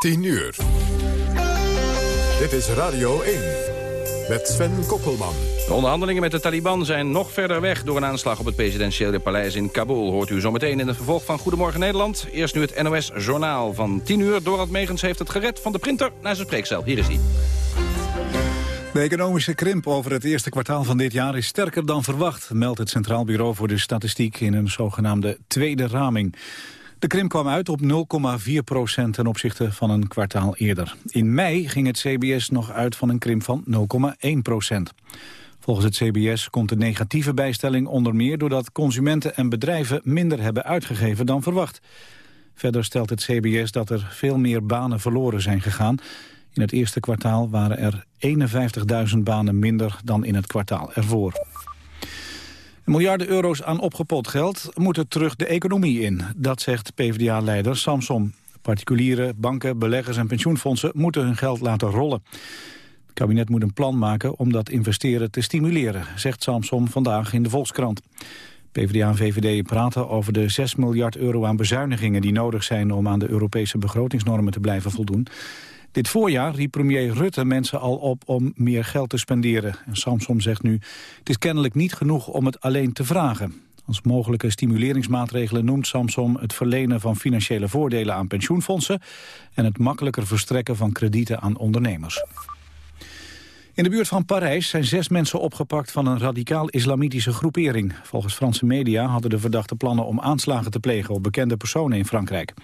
10 uur. Dit is Radio 1 met Sven Kokkelman. De onderhandelingen met de Taliban zijn nog verder weg... door een aanslag op het presidentiële paleis in Kabul. Hoort u zometeen in het vervolg van Goedemorgen Nederland. Eerst nu het NOS Journaal van 10 uur. Dorald Megens heeft het gered van de printer naar zijn spreekcel. Hier is hij. De economische krimp over het eerste kwartaal van dit jaar is sterker dan verwacht, meldt het Centraal Bureau voor de Statistiek in een zogenaamde tweede raming. De krimp kwam uit op 0,4 procent ten opzichte van een kwartaal eerder. In mei ging het CBS nog uit van een krimp van 0,1 procent. Volgens het CBS komt de negatieve bijstelling onder meer... doordat consumenten en bedrijven minder hebben uitgegeven dan verwacht. Verder stelt het CBS dat er veel meer banen verloren zijn gegaan. In het eerste kwartaal waren er 51.000 banen minder dan in het kwartaal ervoor. Miljarden euro's aan opgepot geld moeten terug de economie in. Dat zegt PvdA-leider Samson. Particuliere banken, beleggers en pensioenfondsen moeten hun geld laten rollen. Het kabinet moet een plan maken om dat investeren te stimuleren, zegt Samson vandaag in de Volkskrant. PvdA en VVD praten over de 6 miljard euro aan bezuinigingen die nodig zijn om aan de Europese begrotingsnormen te blijven voldoen. Dit voorjaar riep premier Rutte mensen al op om meer geld te spenderen. En Samsom zegt nu, het is kennelijk niet genoeg om het alleen te vragen. Als mogelijke stimuleringsmaatregelen noemt Samsom het verlenen van financiële voordelen aan pensioenfondsen en het makkelijker verstrekken van kredieten aan ondernemers. In de buurt van Parijs zijn zes mensen opgepakt van een radicaal-islamitische groepering. Volgens Franse media hadden de verdachte plannen om aanslagen te plegen op bekende personen in Frankrijk.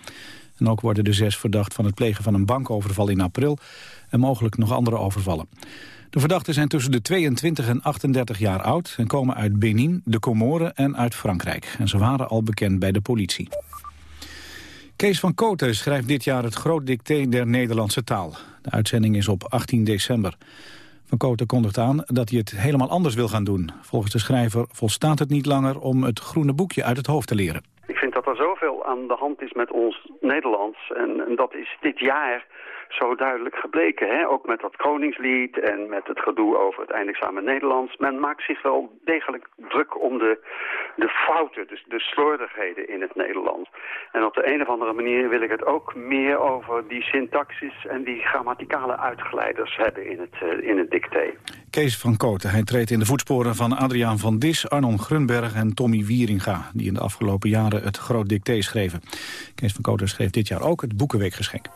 En ook worden de zes verdacht van het plegen van een bankoverval in april... en mogelijk nog andere overvallen. De verdachten zijn tussen de 22 en 38 jaar oud... en komen uit Benin, de Comoren en uit Frankrijk. En ze waren al bekend bij de politie. Kees van Koten schrijft dit jaar het groot dicté der Nederlandse taal. De uitzending is op 18 december. Van Koten kondigt aan dat hij het helemaal anders wil gaan doen. Volgens de schrijver volstaat het niet langer om het groene boekje uit het hoofd te leren. Vind dat er zoveel aan de hand is met ons Nederlands. En, en dat is dit jaar zo duidelijk gebleken. Hè? Ook met dat Koningslied en met het gedoe over het eindexamen Nederlands. Men maakt zich wel degelijk druk om de, de fouten, dus de slordigheden in het Nederlands. En op de een of andere manier wil ik het ook meer over die syntaxis en die grammaticale uitgeleiders hebben in het, uh, in het dicté. Kees van Kooten, hij treedt in de voetsporen van Adriaan van Dis, Arnon Grunberg en Tommy Wieringa, die in de afgelopen jaren het groot dicté schreven. Kees van Kooten schreef dit jaar ook het Boekenweekgeschenk.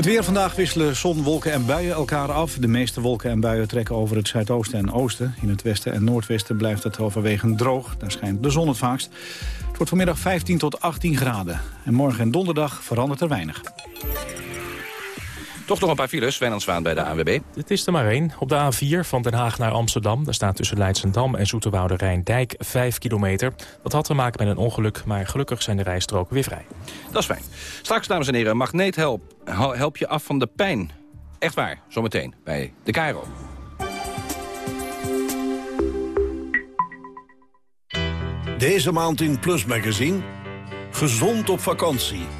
Het weer vandaag wisselen zon, wolken en buien elkaar af. De meeste wolken en buien trekken over het zuidoosten en oosten. In het westen en noordwesten blijft het overwegend droog. Daar schijnt de zon het vaakst. Het wordt vanmiddag 15 tot 18 graden. En morgen en donderdag verandert er weinig. Toch nog een paar files, Wijnand Zwaan bij de ANWB. Het is er maar één. Op de A4 van Den Haag naar Amsterdam. Daar staat tussen Leidsendam en Zoeterwoude Rijndijk 5 kilometer. Dat had te maken met een ongeluk, maar gelukkig zijn de rijstroken weer vrij. Dat is fijn. Straks, dames en heren, Magneet help, help je af van de pijn. Echt waar, zometeen bij de Cairo. Deze maand in Plus Magazine. Gezond op vakantie.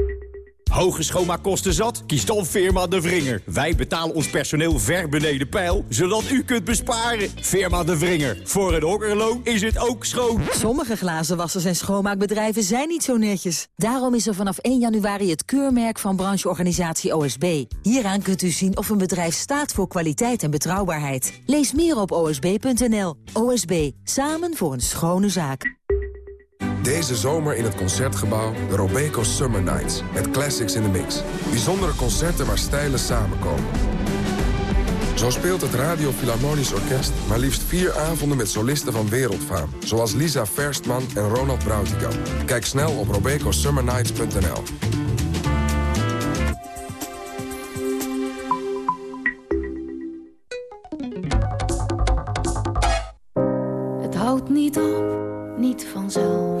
Hoge schoonmaakkosten zat? Kies dan Firma De Vringer. Wij betalen ons personeel ver beneden pijl, zodat u kunt besparen. Firma De Vringer. Voor een okkerloon is het ook schoon. Sommige glazenwassers en schoonmaakbedrijven zijn niet zo netjes. Daarom is er vanaf 1 januari het keurmerk van brancheorganisatie OSB. Hieraan kunt u zien of een bedrijf staat voor kwaliteit en betrouwbaarheid. Lees meer op osb.nl. OSB. Samen voor een schone zaak. Deze zomer in het Concertgebouw de Robeco Summer Nights. Met classics in the mix. Bijzondere concerten waar stijlen samenkomen. Zo speelt het Radio Philharmonisch Orkest maar liefst vier avonden met solisten van wereldfaam. Zoals Lisa Verstman en Ronald Brautigam. Kijk snel op robecosummernights.nl. Het houdt niet op, niet vanzelf.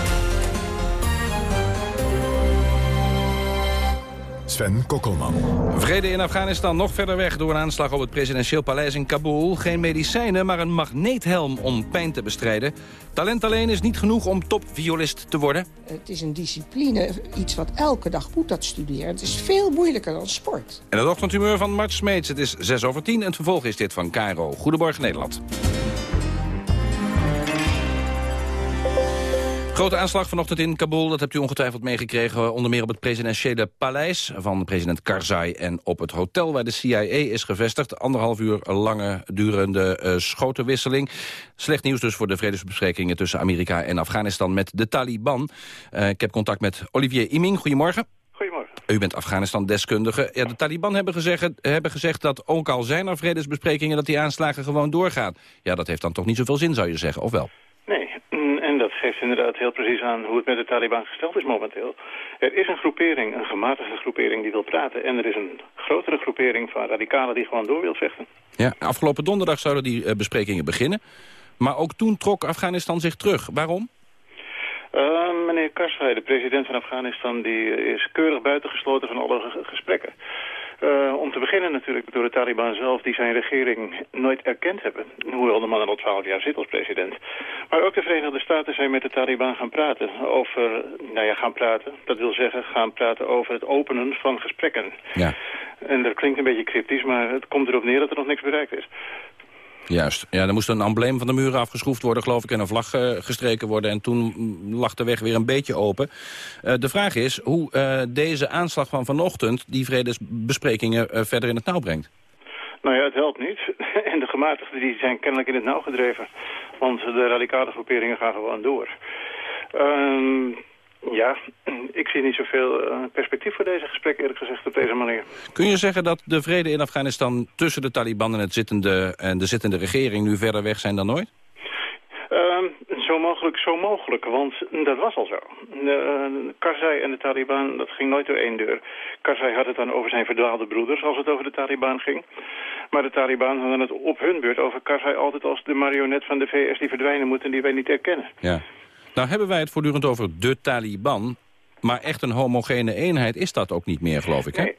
Sven Kokkelman. Vrede in Afghanistan nog verder weg door een aanslag op het presidentieel paleis in Kabul. Geen medicijnen, maar een magneethelm om pijn te bestrijden. Talent alleen is niet genoeg om topviolist te worden. Het is een discipline, iets wat elke dag moet dat studeren. Het is veel moeilijker dan sport. En het ochtendhumeur van Mart Smeets. Het is 6 over 10 en het vervolg is dit van Caro. Goedemorgen Nederland. Grote aanslag vanochtend in Kabul, dat hebt u ongetwijfeld meegekregen. Onder meer op het presidentiële paleis van president Karzai... en op het hotel waar de CIA is gevestigd. Anderhalf uur lange durende uh, schotenwisseling. Slecht nieuws dus voor de vredesbesprekingen tussen Amerika en Afghanistan met de Taliban. Uh, ik heb contact met Olivier Iming. Goedemorgen. Goedemorgen. U bent Afghanistan-deskundige. Ja, de Taliban hebben gezegd, hebben gezegd dat ook al zijn er vredesbesprekingen... dat die aanslagen gewoon doorgaan. Ja, dat heeft dan toch niet zoveel zin, zou je zeggen, of wel? En dat geeft inderdaad heel precies aan hoe het met de Taliban gesteld is momenteel. Er is een groepering, een gematigde groepering die wil praten... en er is een grotere groepering van radicalen die gewoon door wil vechten. Ja, afgelopen donderdag zouden die uh, besprekingen beginnen. Maar ook toen trok Afghanistan zich terug. Waarom? Uh, meneer Karzai, de president van Afghanistan, die is keurig buitengesloten van alle gesprekken. Uh, om te beginnen natuurlijk door de Taliban zelf, die zijn regering nooit erkend hebben. Hoewel de man al twaalf jaar zit als president. Maar ook de Verenigde Staten zijn met de Taliban gaan praten. Over, nou ja, gaan praten. Dat wil zeggen, gaan praten over het openen van gesprekken. Ja. En dat klinkt een beetje cryptisch, maar het komt erop neer dat er nog niks bereikt is. Juist. Ja, er moest een embleem van de muren afgeschroefd worden, geloof ik... en een vlag uh, gestreken worden. En toen lag de weg weer een beetje open. Uh, de vraag is hoe uh, deze aanslag van vanochtend... die vredesbesprekingen verder in het nauw brengt. Nou ja, het helpt niet. En de gematigden die zijn kennelijk in het nauw gedreven. Want de radicale groeperingen gaan gewoon door. Uh, ja, ik zie niet zoveel uh, perspectief voor deze gesprek, eerlijk gezegd, op deze manier. Kun je zeggen dat de vrede in Afghanistan tussen de Taliban en, het zittende, en de zittende regering nu verder weg zijn dan nooit? Uh, zo mogelijk, zo mogelijk, want dat was al zo. Uh, Karzai en de Taliban, dat ging nooit door één deur. Karzai had het dan over zijn verdwaalde broeders als het over de Taliban ging. Maar de Taliban hadden het op hun beurt over Karzai altijd als de marionet van de VS die verdwijnen moet en die wij niet herkennen. Ja. Nou hebben wij het voortdurend over de Taliban. Maar echt een homogene eenheid is dat ook niet meer, geloof ik, hè? Nee.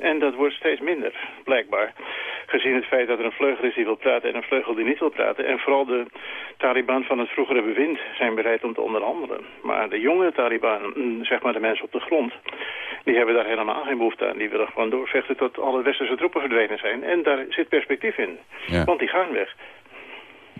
En dat wordt steeds minder, blijkbaar. Gezien het feit dat er een vleugel is die wil praten en een vleugel die niet wil praten. En vooral de Taliban van het vroegere bewind zijn bereid om te onderhandelen. Maar de jonge Taliban, zeg maar de mensen op de grond... die hebben daar helemaal geen behoefte aan. Die willen gewoon doorvechten tot alle westerse troepen verdwenen zijn. En daar zit perspectief in. Ja. Want die gaan weg.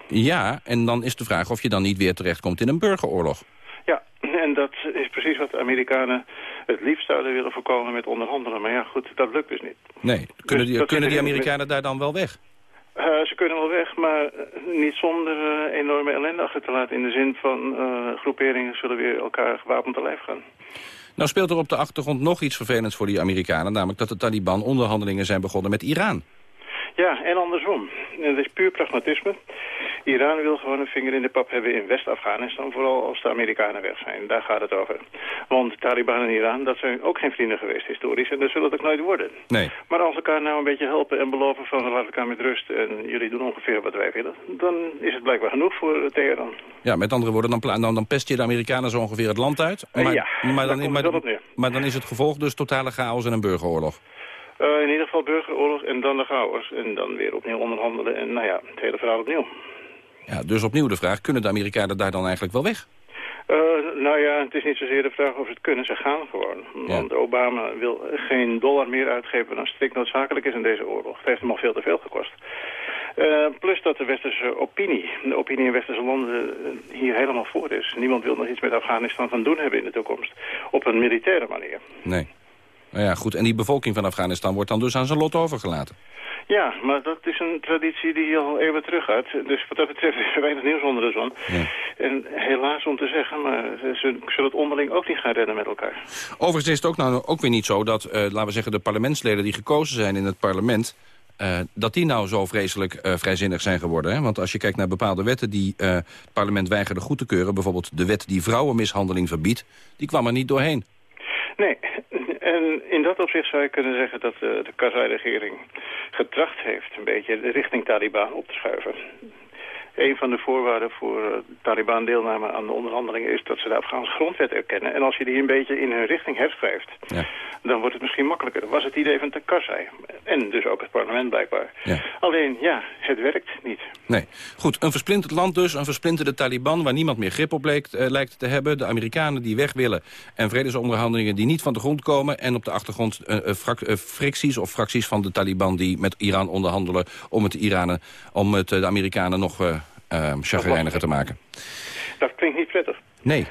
Ja, en dan is de vraag of je dan niet weer terechtkomt in een burgeroorlog. Ja, en dat is precies wat de Amerikanen het liefst zouden willen voorkomen met onderhandelen. Maar ja, goed, dat lukt dus niet. Nee, kunnen die, kunnen die Amerikanen daar dan wel weg? Uh, ze kunnen wel weg, maar niet zonder uh, enorme ellende achter te laten. In de zin van uh, groeperingen zullen weer elkaar gewapend te lijf gaan. Nou speelt er op de achtergrond nog iets vervelends voor die Amerikanen. Namelijk dat de Taliban onderhandelingen zijn begonnen met Iran. Ja, en andersom. Het is puur pragmatisme. Iran wil gewoon een vinger in de pap hebben in West-Afghanistan, vooral als de Amerikanen weg zijn. Daar gaat het over. Want Taliban en Iran, dat zijn ook geen vrienden geweest historisch en dat zullen het ook nooit worden. Nee. Maar als elkaar nou een beetje helpen en beloven van laat elkaar met rust en jullie doen ongeveer wat wij willen, dan is het blijkbaar genoeg voor Teheran. Ja, met andere woorden, dan, dan, dan pest je de Amerikanen zo ongeveer het land uit. Maar, ja, maar, dan, maar, maar, maar dan is het gevolg dus totale chaos en een burgeroorlog. Uh, in ieder geval burgeroorlog en dan de chaos. En dan weer opnieuw onderhandelen en nou ja, het hele verhaal opnieuw. Ja, dus opnieuw de vraag, kunnen de Amerikanen daar dan eigenlijk wel weg? Uh, nou ja, het is niet zozeer de vraag of ze het kunnen. Ze gaan gewoon. Ja. Want Obama wil geen dollar meer uitgeven dan strikt noodzakelijk is in deze oorlog. Het heeft hem al veel te veel gekost. Uh, plus dat de westerse opinie, de opinie in westerse landen hier helemaal voor is. Niemand wil nog iets met Afghanistan van doen hebben in de toekomst. Op een militaire manier. Nee. Nou ja, goed. En die bevolking van Afghanistan wordt dan dus aan zijn lot overgelaten. Ja, maar dat is een traditie die al eeuwen terug gaat. Dus wat dat betreft is er weinig nieuws onder de zon. Ja. En helaas om te zeggen, maar ze zullen het onderling ook niet gaan redden met elkaar. Overigens is het ook, nou, ook weer niet zo dat, eh, laten we zeggen, de parlementsleden die gekozen zijn in het parlement... eh, dat die nou zo vreselijk eh, vrijzinnig zijn geworden. Hè? Want als je kijkt naar bepaalde wetten die het parlement weigerde goed te keuren... bijvoorbeeld de wet die vrouwenmishandeling verbiedt, die kwam er niet doorheen. Nee, en in dat opzicht zou je kunnen zeggen dat de, de Karzai-regering getracht heeft een beetje richting Taliban op te schuiven. Een van de voorwaarden voor uh, Taliban-deelname aan de onderhandelingen is dat ze de Afghaanse grondwet erkennen. En als je die een beetje in hun richting herschrijft, Ja. dan wordt het misschien makkelijker. Dat was het idee van Karzai. En dus ook het parlement blijkbaar. Ja. Alleen, ja, het werkt niet. Nee. Goed, een versplinterd land dus, een versplinterde Taliban... waar niemand meer grip op leek, eh, lijkt te hebben. De Amerikanen die weg willen en vredesonderhandelingen die niet van de grond komen... en op de achtergrond eh, eh, eh, fricties of fracties van de Taliban... die met Iran onderhandelen om het, Iranen, om het eh, de Amerikanen nog eh eh, chagrijniger te maken. Dat klinkt niet prettig. Nee.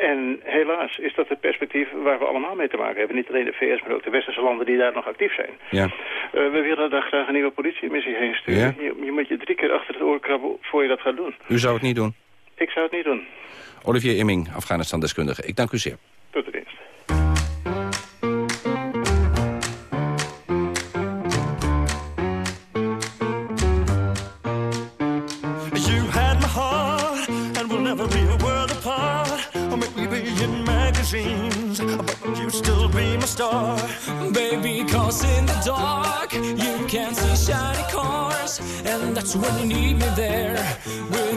En helaas is dat het perspectief waar we allemaal mee te maken hebben. Niet alleen de VS, maar ook de westerse landen die daar nog actief zijn. Ja. Eh, we willen daar graag een nieuwe politiemissie heen sturen. Ja? Je, je moet je drie keer achter het oor krabben voor je dat gaat doen. U zou het niet doen. Ik zou het niet doen. Olivier Imming, Afghanistan-deskundige. Ik dank u zeer. Cause in the dark you can see shiny cars, and that's when you need me there. With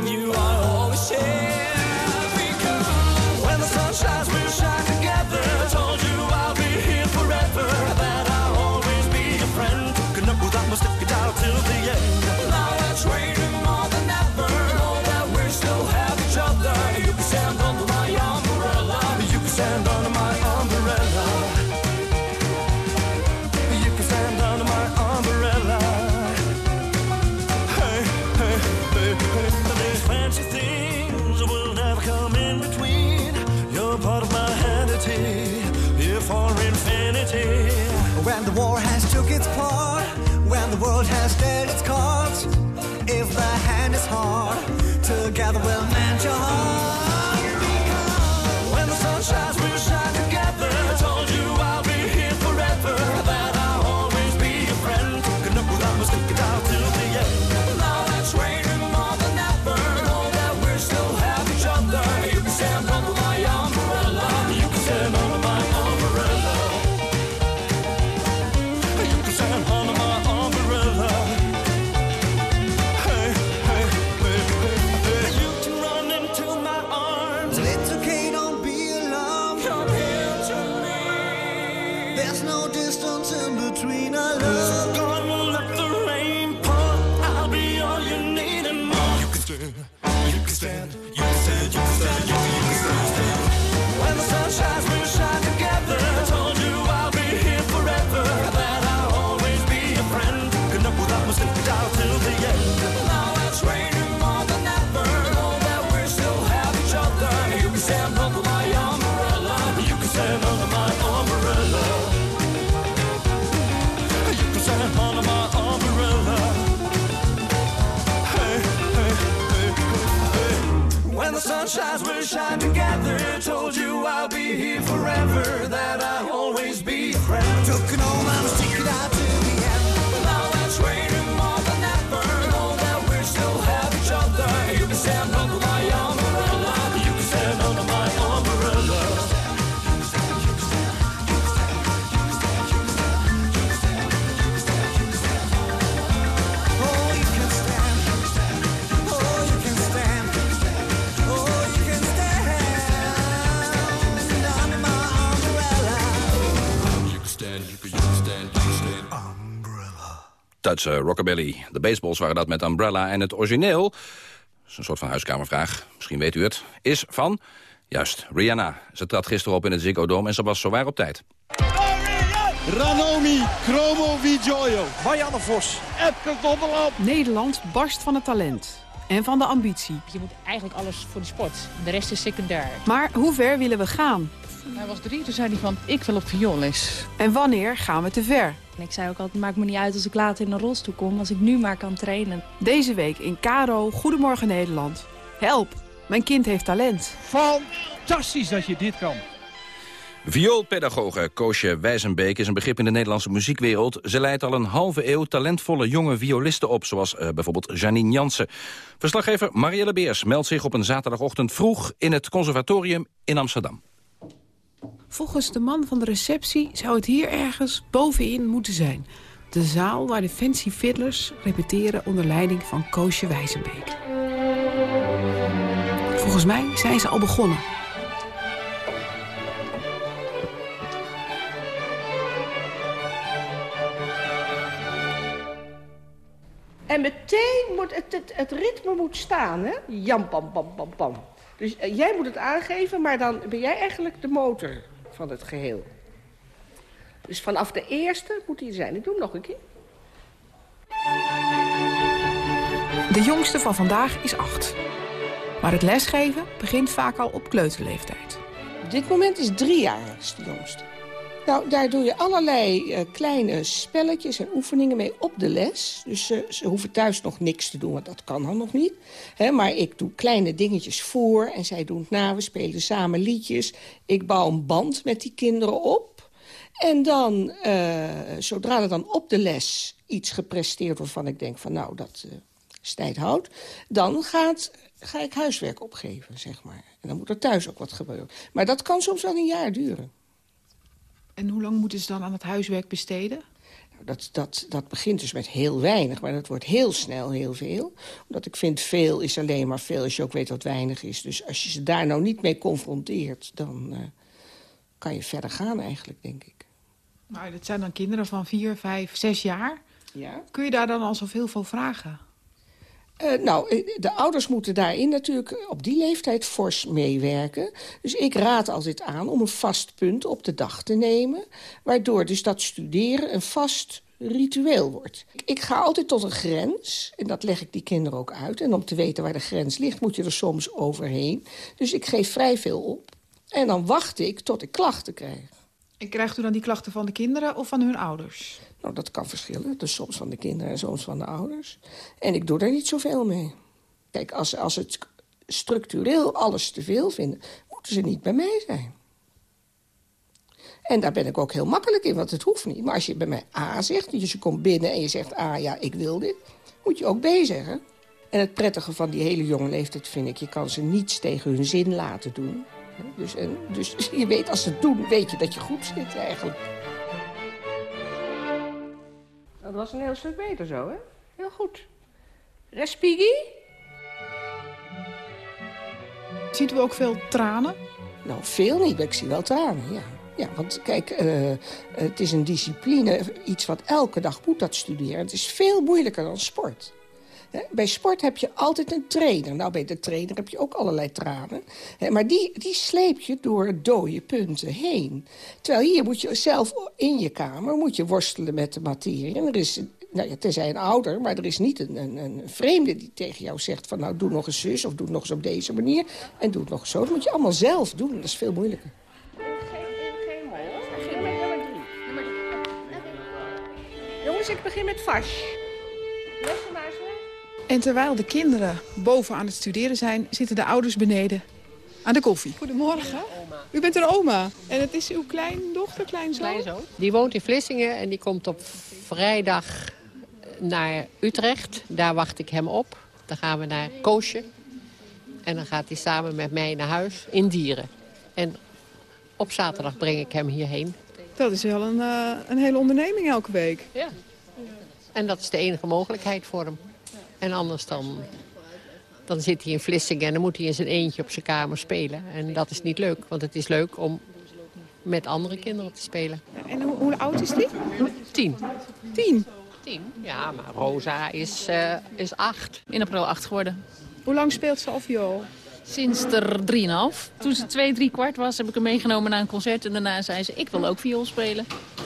okay, don't be alarmed. Come here to me. There's no distance in between our love. Duitse rockabilly. De baseballs waren dat met Umbrella. En het origineel, dat is een soort van huiskamervraag, misschien weet u het, is van, juist, Rihanna. Ze trad gisteren op in het Ziggo Dome en ze was zowaar op tijd. Ranomi, Chromo Vigioio, Marianne Vos, Epke Donderland. Nederland barst van het talent en van de ambitie. Je moet eigenlijk alles voor de sport. De rest is secundair. Maar hoe ver willen we gaan? Hij was drie, toen zei hij van, ik wil op vioolles. En wanneer gaan we te ver? En ik zei ook altijd, maakt me niet uit als ik later in een rolstoel kom... als ik nu maar kan trainen. Deze week in Caro, Goedemorgen Nederland. Help, mijn kind heeft talent. Fantastisch dat je dit kan. Vioolpedagoge Koosje Wijzenbeek is een begrip in de Nederlandse muziekwereld. Ze leidt al een halve eeuw talentvolle jonge violisten op... zoals eh, bijvoorbeeld Janine Jansen. Verslaggever Marielle Beers meldt zich op een zaterdagochtend vroeg... in het conservatorium in Amsterdam. Volgens de man van de receptie zou het hier ergens bovenin moeten zijn. De zaal waar de fancy fiddlers repeteren onder leiding van Koosje Wijzenbeek. Volgens mij zijn ze al begonnen. En meteen moet het, het, ritme moet staan, hè? Jam, pam, pam, pam, pam. Dus eh, jij moet het aangeven, maar dan ben jij eigenlijk de motor van het geheel. Dus vanaf de eerste moet hij zijn. Ik doe hem nog een keer. De jongste van vandaag is acht. Maar het lesgeven begint vaak al op kleuterleeftijd. Op dit moment is drie jaar is de jongste. Nou, daar doe je allerlei eh, kleine spelletjes en oefeningen mee op de les. Dus ze, hoeven thuis nog niks te doen, want dat kan dan nog niet. Hè, maar ik doe kleine dingetjes voor en zij doen het na. We spelen samen liedjes. Ik bouw een band met die kinderen op. En dan, eh, zodra er dan op de les iets gepresteerd wordt... waarvan ik denk van nou, dat eh is tijd houdt... dan ga ik huiswerk opgeven, zeg maar. En dan moet er thuis ook wat gebeuren. Maar dat kan soms wel een jaar duren. En hoe lang moeten ze dan aan het huiswerk besteden? Nou, Dat, dat, dat begint dus met heel weinig, maar dat wordt heel snel heel veel. Omdat ik vind, veel is alleen maar veel als je ook weet wat weinig is. Dus als je ze daar nou niet mee confronteert, dan eh, kan je verder gaan eigenlijk, denk ik. Nou, dat zijn dan kinderen van vier, vijf, zes jaar. Ja. Kun je daar dan al zoveel voor vragen? Eh, nou, eh, de ouders moeten daarin natuurlijk op die leeftijd fors meewerken. Dus ik raad altijd aan om een vast punt op de dag te nemen... waardoor dus dat studeren een vast ritueel wordt. Ik ga altijd tot een grens, en dat leg ik die kinderen ook uit. En om te weten waar de grens ligt, moet je er soms overheen. Dus ik geef vrij veel op. En dan wacht ik tot ik klachten krijg. En krijgt u dan die klachten van de kinderen of van hun ouders? Nou, dat kan verschillen. Dus soms van de kinderen en soms van de ouders. En ik doe daar niet zoveel mee. Kijk, als, als het structureel alles te veel vinden... moeten ze niet bij mij zijn. En daar ben ik ook heel makkelijk in, want het hoeft niet. Maar als je bij mij A zegt, dus je komt binnen en je zegt... A, ja, ik wil dit, moet je ook B zeggen. En het prettige van die hele jonge leeftijd vind ik... je kan ze niets tegen hun zin laten doen. Dus, en, dus je weet, als ze het doen, weet je dat je goed zit eigenlijk. Dat was een heel stuk beter zo, hè? Heel goed. Respighi? Ziet u ook veel tranen? Nou, veel niet, maar ik zie wel tranen, ja. Ja, want kijk, eh, het is een discipline, iets wat elke dag moet dat studeren. Het is veel moeilijker dan sport. Bij sport heb je altijd een trainer. Nou, bij de trainer heb je ook allerlei tranen. Maar die, die sleep je door dode punten heen. Terwijl hier moet je zelf in je kamer moet je worstelen met de materie. En er is, nou ja, tenzij een ouder, maar er is niet een, een, een vreemde die tegen jou zegt... van nou, doe nog eens zus of doe nog eens op deze manier. En doe het nog zo. Dat moet je allemaal zelf doen. Dat is veel moeilijker. Jongens, ik begin met Vash. Lessenaars En terwijl de kinderen boven aan het studeren zijn... zitten de ouders beneden aan de koffie. Goedemorgen. U bent een oma. En het is uw kleindochter, kleinzoon? Kleinzoon. Die woont in Vlissingen en die komt op vrijdag naar Utrecht. Daar wacht ik hem op. Dan gaan we naar Koosje. En dan gaat hij samen met mij naar huis in Dieren. En op zaterdag breng ik hem hierheen. Dat is wel een, eh, een hele onderneming elke week. Ja. En dat is de enige mogelijkheid voor hem. En anders dan, dan zit hij in Vlissingen en dan moet hij in zijn eentje op zijn kamer spelen. En dat is niet leuk, want het is leuk om met andere kinderen te spelen. En hoe, hoe oud is die? Tien. Tien? Tien, ja, maar Rosa is, eh, is acht. In april acht geworden. Hoe lang speelt ze al viool? Sinds er drieënhalf. Toen ze twee, drie kwart was, heb ik hem meegenomen naar een concert. En daarna zei ze, ik wil ook viool spelen.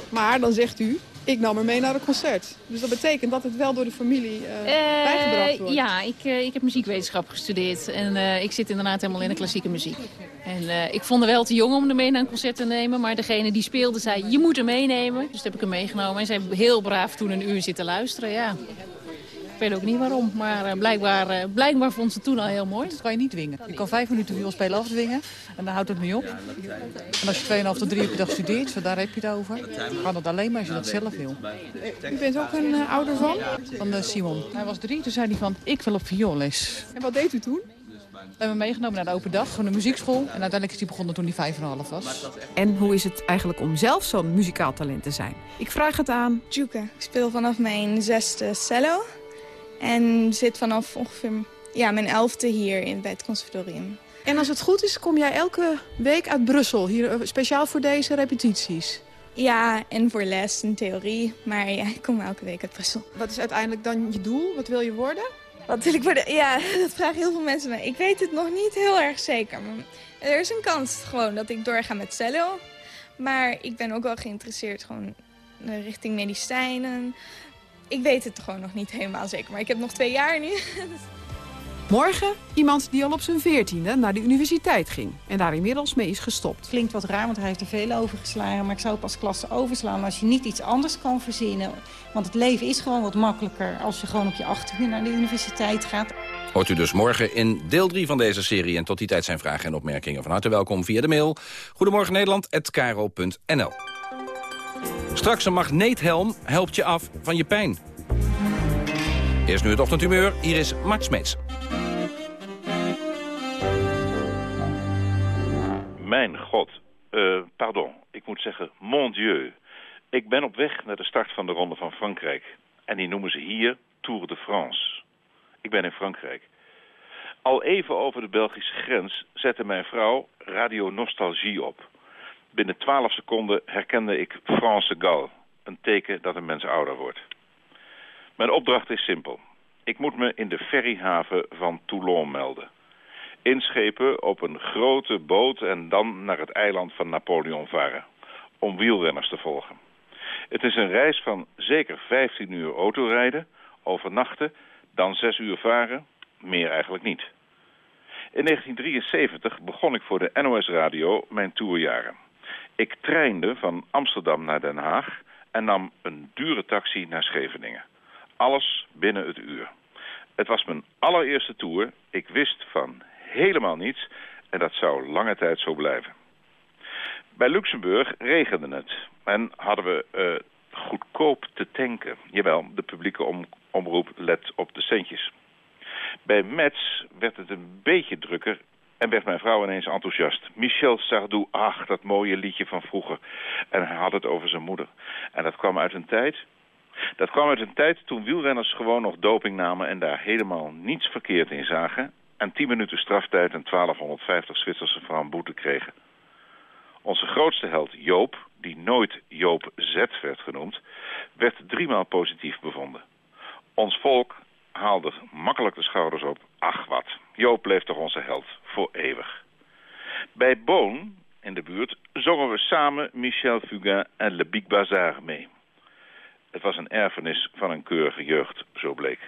Maar dan zegt u, Ik nam haar mee naar een concert. Dus dat betekent dat het wel door de familie eh, Eh, bijgebracht wordt. ja, ik, eh, ik heb muziekwetenschap gestudeerd. En ik zit inderdaad helemaal in de klassieke muziek. En ik vond haar wel te jong om er mee naar een concert te nemen. Maar degene die speelde zei, je moet hem meenemen. Dus dat heb ik hem meegenomen. En ze heeft heel braaf toen een uur zitten luisteren, ja. Ik weet ook niet waarom, maar eh, blijkbaar, eh, blijkbaar vond ze het toen al heel mooi. Dat kan je niet dwingen. Je kan vijf minuten viool spelen afdwingen en dan houdt het mee op. En als je 2,5 tot 3 uur per dag studeert, zo daar heb je het over, kan dat alleen maar als je dat zelf wil. U bent ook een eh, ouder van? Van eh, Simon. Hij was drie, toen zei hij van, ik wil op vioolles. En wat deed u toen? We hebben hem meegenomen naar de open dag van de muziekschool. En uiteindelijk is hij begonnen toen hij vijf en een half was. En hoe is het eigenlijk om zelf zo'n muzikaal talent te zijn? Ik vraag het aan... Juke. Ik speel vanaf mijn zesde cello. En zit vanaf ongeveer ja, mijn elfde hier in, bij het conservatorium. En als het goed is, kom jij elke week uit Brussel, hier eh, speciaal voor deze repetities? Ja, en voor les en theorie. Maar ja, ik kom elke week uit Brussel. Wat is uiteindelijk dan je doel? Wat wil je worden? Wat wil ik worden? Ja, dat vragen heel veel mensen mij. Ik weet het nog niet heel erg zeker. Maar er is een kans gewoon dat ik doorga met cello. Maar ik ben ook wel geïnteresseerd gewoon eh, richting medicijnen. Ik weet het gewoon nog niet helemaal zeker. Maar ik heb nog twee jaar nu. Morgen iemand die al op zijn veertiende naar de universiteit ging. En daar inmiddels mee is gestopt. Klinkt wat raar, want hij heeft er veel over geslagen. Maar ik zou pas klasse overslaan als je niet iets anders kan verzinnen. Want het leven is gewoon wat makkelijker als je gewoon op je achtergrond naar de universiteit gaat. Hoort u dus morgen in deel 3 van deze serie. En tot die tijd zijn vragen en opmerkingen van harte welkom via de mail. Goedemorgen Nederland@karo.nl. Straks een magneethelm helpt je af van je pijn. Eerst nu het ochtendhumeur. Hier is Mart Smeets. Mijn god. Eh, pardon, ik moet zeggen, mon dieu. Ik ben op weg naar de start van de Ronde van Frankrijk. En die noemen ze hier Tour de France. Ik ben in Frankrijk. Al even over de Belgische grens zette mijn vrouw Radio Nostalgie op. Binnen 12 seconden herkende ik France Gal. Een teken dat een mens ouder wordt. Mijn opdracht is simpel. Ik moet me in de ferryhaven van Toulon melden. Inschepen op een grote boot en dan naar het eiland van Napoleon varen. Om wielrenners te volgen. Het is een reis van zeker 15 uur autorijden, overnachten, dan 6 uur varen, meer eigenlijk niet. In 1973 begon ik voor de NOS Radio mijn tourjaren. Ik treinde van Amsterdam naar Den Haag en nam een dure taxi naar Scheveningen. Alles binnen het uur. Het was mijn allereerste tour. Ik wist van helemaal niets en dat zou lange tijd zo blijven. Bij Luxemburg regende het en hadden we eh, goedkoop te tanken. Jawel, de publieke om omroep let op de centjes. Bij Metz werd het een beetje drukker en werd mijn vrouw ineens enthousiast. Michel Sardou, ach, dat mooie liedje van vroeger. En hij had het over zijn moeder. En dat kwam uit een tijd... Dat kwam uit een tijd toen wielrenners gewoon nog doping namen... en daar helemaal niets verkeerd in zagen... en 10 minuten straftijd en 1250 Zwitserse frank boete kregen. Onze grootste held Joop, die nooit Joop Z werd genoemd... werd driemaal positief bevonden. Ons volk haalde makkelijk de schouders op. Ach wat, Joop bleef toch onze held, voor eeuwig. Bij Boon, in de buurt, zongen we samen Michel Fugain en Le Big Bazar mee. Het was een erfenis van een keurige jeugd, zo bleek.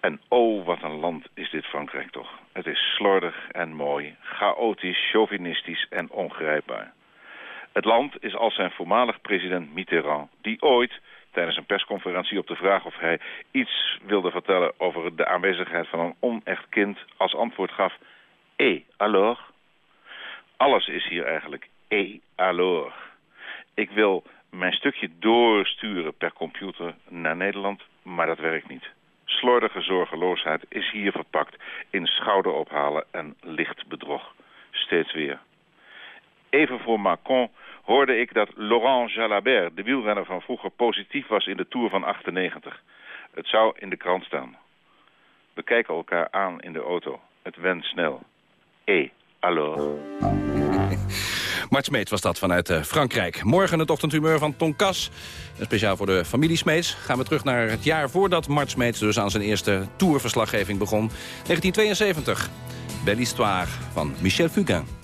En oh, wat een land is dit Frankrijk toch. Het is slordig en mooi, chaotisch, chauvinistisch en ongrijpbaar. Het land is als zijn voormalig president Mitterrand, die ooit tijdens een persconferentie op de vraag of hij iets wilde vertellen over de aanwezigheid van een onecht kind als antwoord gaf, et alors? Alles is hier eigenlijk et alors. Ik wil mijn stukje doorsturen per computer naar Nederland, maar dat werkt niet. Slordige zorgeloosheid is hier verpakt in schouderophalen en licht bedrog. Steeds weer. Even voor Macron hoorde ik dat Laurent Jalabert, de wielrenner van vroeger, positief was in de Tour van 98. Het zou in de krant staan. We kijken elkaar aan in de auto. Het went snel. Et alors? Mart Smeets was dat vanuit eh, Frankrijk. Morgen het ochtendhumeur van Tonkas. Speciaal voor de familie Smeets gaan we terug naar het jaar voordat Mart Smeets dus aan zijn eerste tourverslaggeving begon. 1972. Belle Histoire van Michel Fugain.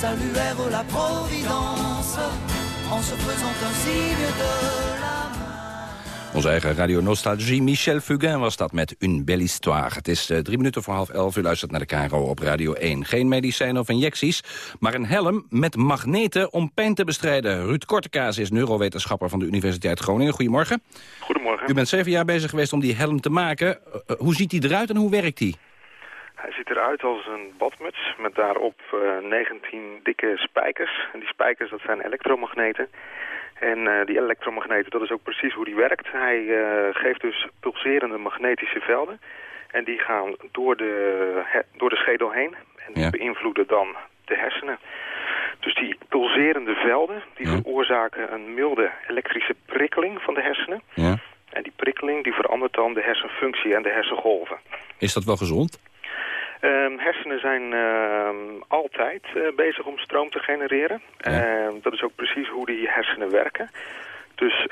saluèrent la Providence en se faisant un signe de la Onze eigen Radio Nostalgie, Michel Fugain was dat met Une Belle Histoire. Het is eh, drie minuten voor half elf, u luistert naar de KRO op Radio 1. Geen medicijnen of injecties, maar een helm met magneten om pijn te bestrijden. Ruud Kortekaas is neurowetenschapper van de Universiteit Groningen. Goedemorgen. Goedemorgen. U bent zeven jaar bezig geweest om die helm te maken. Eh, eh, hoe ziet die eruit en hoe werkt die? Hij ziet eruit als een badmuts met daarop eh 19 dikke spijkers. En die spijkers dat zijn elektromagneten. En eh, die elektromagneten, dat is ook precies hoe die werkt. Hij eh, geeft dus pulserende magnetische velden. En die gaan door de, he- door de schedel heen. En die beïnvloeden dan de hersenen. Dus die pulserende velden, die veroorzaken een milde elektrische prikkeling van de hersenen. Ja. En die prikkeling die verandert dan de hersenfunctie en de hersengolven. Is dat wel gezond? Ehm, hersenen zijn ehm, altijd eh, bezig om stroom te genereren. Ehm, dat is ook precies hoe die hersenen werken. Dus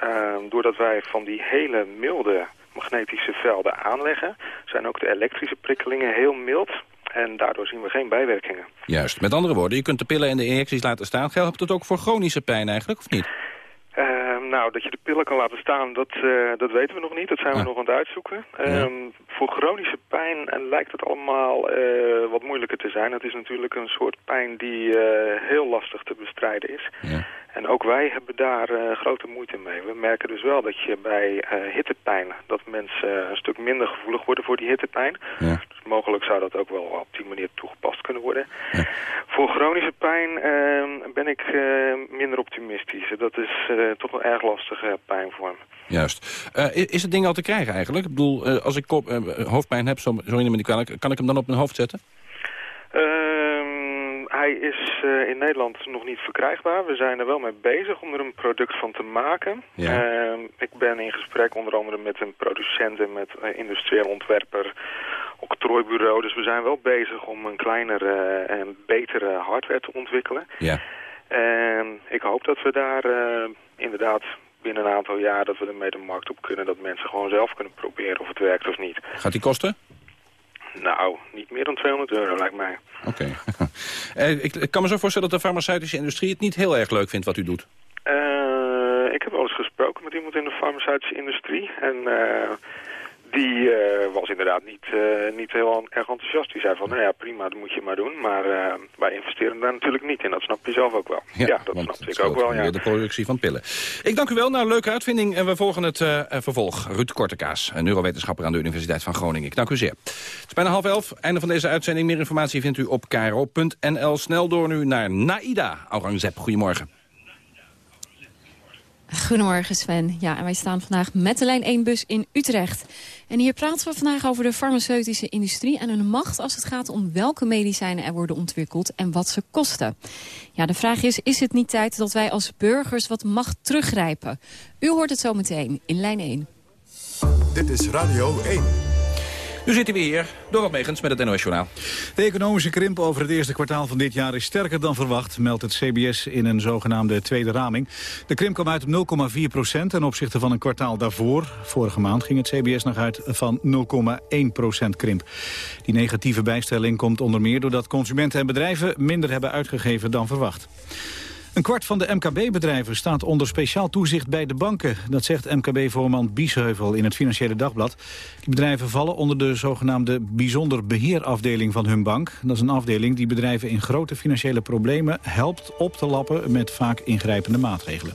doordat wij van die hele milde magnetische velden aanleggen... zijn ook de elektrische prikkelingen heel mild. En daardoor zien we geen bijwerkingen. Juist. Met andere woorden, je kunt de pillen en de injecties laten staan. Geldt het ook voor chronische pijn eigenlijk, of niet? Nou, dat je de pillen kan laten staan, dat, eh, dat weten we nog niet. Dat zijn we nog aan het uitzoeken. Ehm, Voor chronische pijn eh, lijkt het allemaal eh, wat moeilijker te zijn. Het is natuurlijk een soort pijn die heel lastig te bestrijden is. En ook wij hebben daar eh, grote moeite mee. We merken dus wel dat je bij eh, hittepijn, dat mensen een stuk minder gevoelig worden voor die hittepijn. Dus mogelijk zou dat ook wel op die manier toegepast kunnen worden. Voor chronische pijn ehm, ben ik eh, minder optimistisch. Dat is eh, toch een erg lastige pijnvorm. Juist. Eh, is het ding al te krijgen eigenlijk? Ik bedoel, eh, als ik kop, eh, hoofdpijn heb, zo, zo in de kwalijk, kan ik hem dan op mijn hoofd zetten? Hij is eh, in Nederland nog niet verkrijgbaar. We zijn er wel mee bezig om er een product van te maken. Ja. Ehm, ik ben in gesprek onder andere met een producent en met een industrieel ontwerper, octrooibureau. Dus we zijn wel bezig om een kleinere en betere hardware te ontwikkelen. Ja. En ik hoop dat we daar eh, inderdaad binnen een aantal jaar dat we ermee de markt op kunnen. Dat mensen gewoon zelf kunnen proberen of het werkt of niet. Gaat die kosten? Nou, niet meer dan 200 euro lijkt mij. Oké. Eh, ik, ik kan me zo voorstellen dat de farmaceutische industrie het niet heel erg leuk vindt wat u doet. Eh, ik heb wel eens gesproken met iemand in de farmaceutische industrie. En eh, die eh, was inderdaad niet, eh, niet heel erg enthousiast. Die zei van, nou ja, prima, dat moet je maar doen. Maar eh, wij investeren daar natuurlijk niet in. Dat snap je zelf ook wel. Ja, dat snap ik ook wel, ja. de productie van pillen. Ik dank u wel. Nou, leuke uitvinding. En we volgen het vervolg. Ruud Kortekaas, een neurowetenschapper aan de Universiteit van Groningen. Ik dank u zeer. Het is bijna half elf. Einde van deze uitzending. Meer informatie vindt u op kro.nl. Snel door nu naar Naida Aurangzeb. Goedemorgen. Goedemorgen Sven. Ja, en wij staan vandaag met de lijn 1-bus in Utrecht. En hier praten we vandaag over de farmaceutische industrie... en hun macht als het gaat om welke medicijnen er worden ontwikkeld... en wat ze kosten. Ja, de vraag is, is het niet tijd dat wij als burgers wat macht teruggrijpen? U hoort het zo meteen in lijn 1. Dit is Radio 1. Nu zitten we hier, Dorot Megens met het NOS Journaal. De economische krimp over het eerste kwartaal van dit jaar is sterker dan verwacht, meldt het CBS in een zogenaamde tweede raming. De krimp kwam uit op 0,4 procent ten opzichte van een kwartaal daarvoor. Vorige maand ging het CBS nog uit van 0,1 procent krimp. Die negatieve bijstelling komt onder meer doordat consumenten en bedrijven minder hebben uitgegeven dan verwacht. Een kwart van de MKB-bedrijven staat onder speciaal toezicht bij de banken. Dat zegt MKB-voorman Biesheuvel in het Financiële Dagblad. Die bedrijven vallen onder de zogenaamde bijzonder beheerafdeling van hun bank. Dat is een afdeling die bedrijven in grote financiële problemen helpt op te lappen met vaak ingrijpende maatregelen.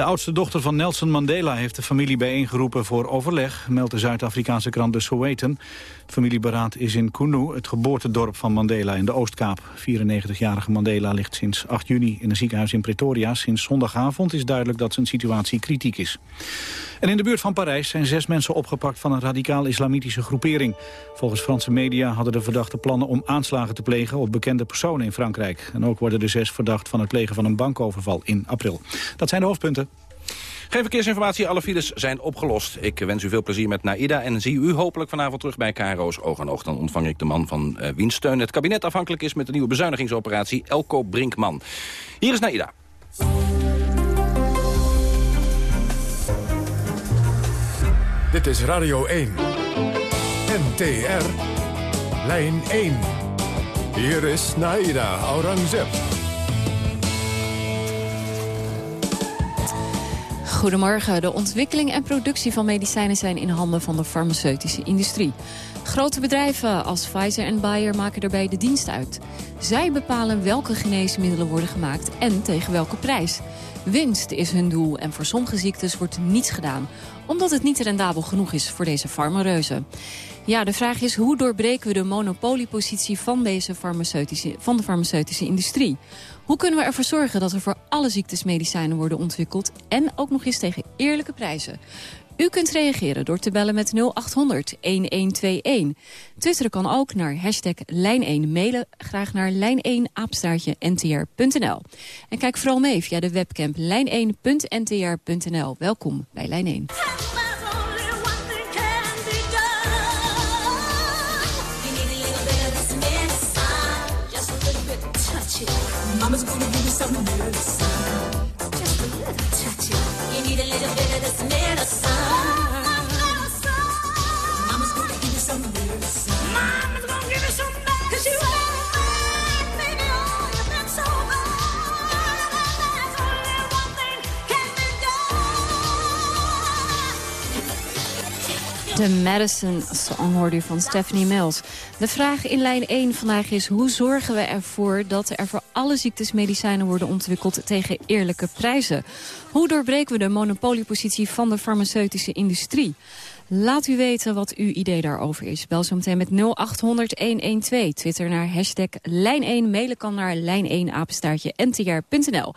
De oudste dochter van Nelson Mandela heeft de familie bijeengeroepen voor overleg, meldt de Zuid-Afrikaanse krant The Sowetan. Familieberaad is in Kunu, het geboortedorp van Mandela in de Oostkaap. 94-jarige Mandela ligt sinds 8 juni in een ziekenhuis in Pretoria. Sinds zondagavond is duidelijk dat zijn situatie kritiek is. En in de buurt van Parijs zijn zes mensen opgepakt van een radicaal-islamitische groepering. Volgens Franse media hadden de verdachten plannen om aanslagen te plegen op bekende personen in Frankrijk. En ook worden de zes verdacht van het plegen van een bankoverval in april. Dat zijn de hoofdpunten. Geen verkeersinformatie, alle files zijn opgelost. Ik wens u veel plezier met Naida en zie u hopelijk vanavond terug bij KRO's Oog en Oog. Dan ontvang ik de man van uh, wiens steun het kabinet afhankelijk is met de nieuwe bezuinigingsoperatie Elko Brinkman. Hier is Naida. Dit is Radio 1. NTR. Lijn 1. Hier is Naida Aurangzeb. Goedemorgen. De ontwikkeling en productie van medicijnen zijn in handen van de farmaceutische industrie. Grote bedrijven als Pfizer en Bayer maken daarbij de dienst uit. Zij bepalen welke geneesmiddelen worden gemaakt en tegen welke prijs. Winst is hun doel en voor sommige ziektes wordt niets gedaan... omdat het niet rendabel genoeg is voor deze farmareuzen. Ja, de vraag is hoe doorbreken we de monopoliepositie van, deze farmaceutische, van de farmaceutische industrie? Hoe kunnen we ervoor zorgen dat er voor alle ziektes medicijnen worden ontwikkeld... en ook nog eens tegen eerlijke prijzen? U kunt reageren door te bellen met 0800-1121. Twitteren kan ook naar hashtag lijn1. Mailen graag naar lijn1-ntr.nl. En kijk vooral mee via de webcam lijn1.ntr.nl. Welkom bij Lijn 1. Mama's gonna give you some medicine. Just a little touch it. You need a little bit of. De Madison Song hoorde van Stephanie Mills. De vraag in lijn 1 vandaag is... hoe zorgen we ervoor dat er voor alle ziektes medicijnen worden ontwikkeld... tegen eerlijke prijzen? Hoe doorbreken we de monopoliepositie van de farmaceutische industrie? Laat u weten wat uw idee daarover is. Bel zo meteen met 0800-112. Twitter naar hashtag Lijn1. Mailen kan naar lijn1-apenstaartje ntr.nl.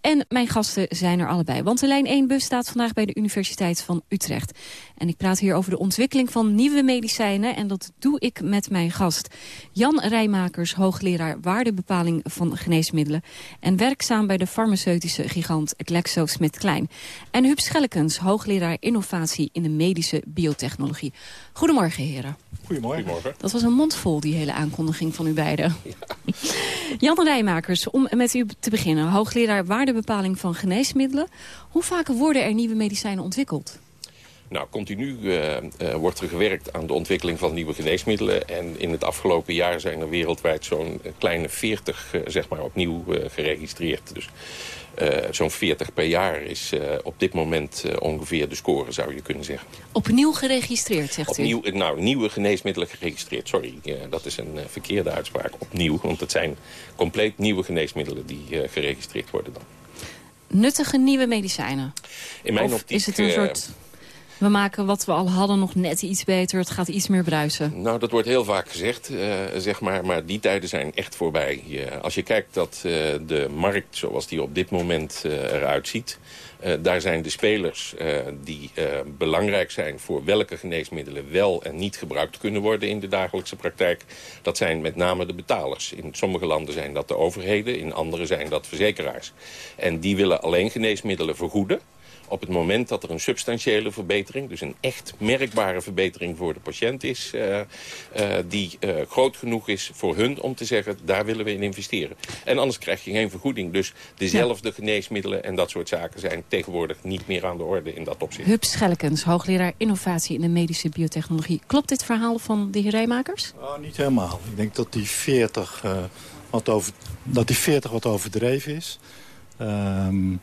En mijn gasten zijn er allebei. Want de Lijn 1-bus staat vandaag bij de Universiteit van Utrecht. En ik praat hier over de ontwikkeling van nieuwe medicijnen. En dat doe ik met mijn gast. Jan Rijmakers, hoogleraar waardebepaling van geneesmiddelen. En werkzaam bij de farmaceutische gigant GlaxoSmithKline. En Huub Schellekens, hoogleraar innovatie in de medische biotechnologie. Goedemorgen, heren. Goedemorgen. Dat was een mondvol, die hele aankondiging van u beiden. Jan Rijmakers, om met u te beginnen. Hoogleraar waardebepaling van geneesmiddelen. Hoe vaak worden er nieuwe medicijnen ontwikkeld? Nou, continu uh, uh, wordt er gewerkt aan de ontwikkeling van nieuwe geneesmiddelen. En in het afgelopen jaar zijn er wereldwijd zo'n kleine 40 uh, zeg maar, opnieuw geregistreerd. Dus zo'n 40 per jaar is op dit moment ongeveer de score, zou je kunnen zeggen. Opnieuw geregistreerd, zegt opnieuw, u? Nou, nieuwe geneesmiddelen geregistreerd. Sorry, dat is een verkeerde uitspraak. Opnieuw, want het zijn compleet nieuwe geneesmiddelen die geregistreerd worden dan. Nuttige nieuwe medicijnen? In mijn of optiek, is het een soort... We maken wat we al hadden nog net iets beter. Het gaat iets meer bruisen. Nou, dat wordt heel vaak gezegd, uh, zeg maar. Maar die tijden zijn echt voorbij. Als je kijkt dat uh, de markt zoals die op dit moment eruit ziet... daar zijn de spelers die belangrijk zijn... voor welke geneesmiddelen wel en niet gebruikt kunnen worden... in de dagelijkse praktijk. Dat zijn met name de betalers. In sommige landen zijn dat de overheden. In andere zijn dat verzekeraars. En die willen alleen geneesmiddelen vergoeden op het moment dat er een substantiële verbetering... dus een echt merkbare verbetering voor de patiënt is... Uh, uh, die uh, groot genoeg is voor hun om te zeggen... daar willen we in investeren. En anders krijg je geen vergoeding. Dus dezelfde ja. geneesmiddelen en dat soort zaken... zijn tegenwoordig niet meer aan de orde in dat opzicht. Huub Schellekens, hoogleraar innovatie in de medische biotechnologie. Klopt dit verhaal van de heer Rijmakers? Oh, niet helemaal. Ik denk dat die 40, wat, over, dat die 40 wat overdreven is... Um,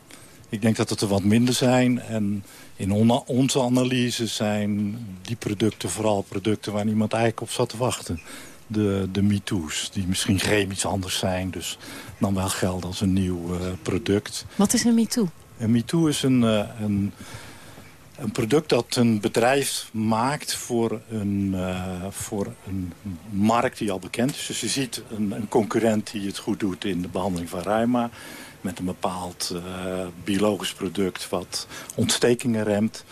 ik denk dat het er wat minder zijn. En in on onze analyse zijn die producten vooral producten waar niemand eigenlijk op zat te wachten. De, de MeToo's, die misschien chemisch anders zijn. Dus dan wel gelden als een nieuw uh, product. Wat is een MeToo? Een MeToo is een, uh, een, een product dat een bedrijf maakt voor een, uh, voor een markt die al bekend is. Dus je ziet een, een concurrent die het goed doet in de behandeling van reuma met een bepaald uh, biologisch product wat ontstekingen remt.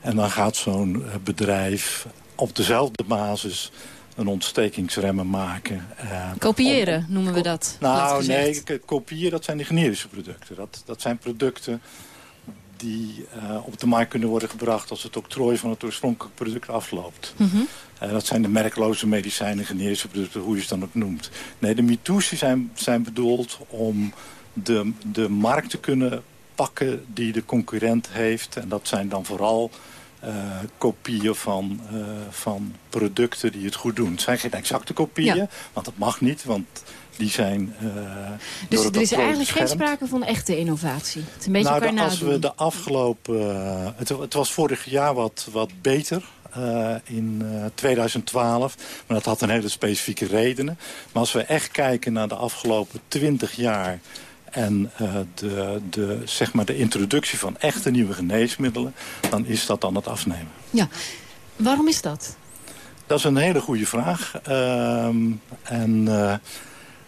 En dan gaat zo'n uh, bedrijf op dezelfde basis een ontstekingsremmen maken. Uh, kopiëren om, noemen we dat. Nou nee, kopiëren dat zijn de generische producten. Dat, dat zijn producten die op de markt kunnen worden gebracht als het octrooi van het oorspronkelijke product afloopt. Mm -hmm. uh, dat zijn de merkloze medicijnen, generische producten, hoe je ze dan ook noemt. Nee, de MeToo's zijn, zijn bedoeld om de, de markt te kunnen pakken die de concurrent heeft. En dat zijn dan vooral uh, kopieën van, uh, van producten die het goed doen. Het zijn geen exacte kopieën, ja. want dat mag niet, want die zijn uh, Dus er is eigenlijk geen sprake van echte innovatie? Het is een beetje nou, als we de afgelopen... Het, het, was vorig jaar wat, wat beter. In uh, 2012. Maar dat had een hele specifieke redenen. Maar als we echt kijken naar de afgelopen 20 jaar... En uh, de, de, zeg maar de introductie van echte nieuwe geneesmiddelen... dan is dat aan het afnemen. Ja, waarom is dat? Dat is een hele goede vraag. Uh, en uh,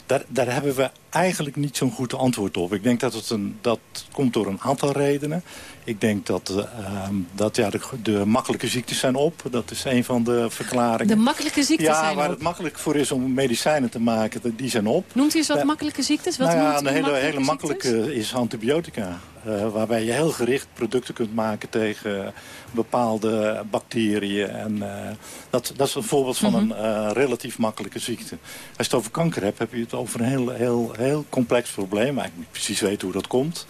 daar, daar hebben we eigenlijk niet zo'n goed antwoord op. Ik denk dat het een, dat komt door een aantal redenen. Ik denk dat, uh, dat ja, de, de, makkelijke ziektes zijn op. Dat is een van de verklaringen. De makkelijke ziektes ja, zijn op? Ja, waar het makkelijk voor is om medicijnen te maken, die zijn op. Noemt u eens wat makkelijke ziektes? Wat nou ja, een hele, makkelijke hele makkelijke is antibiotica. Uh, waarbij je heel gericht producten kunt maken tegen bepaalde bacteriën. En, uh, dat, dat is een voorbeeld van mm -hmm. een relatief makkelijke ziekte. Als je het over kanker hebt, heb je het over een heel, heel, heel complex probleem. Eigenlijk niet precies weten hoe dat komt.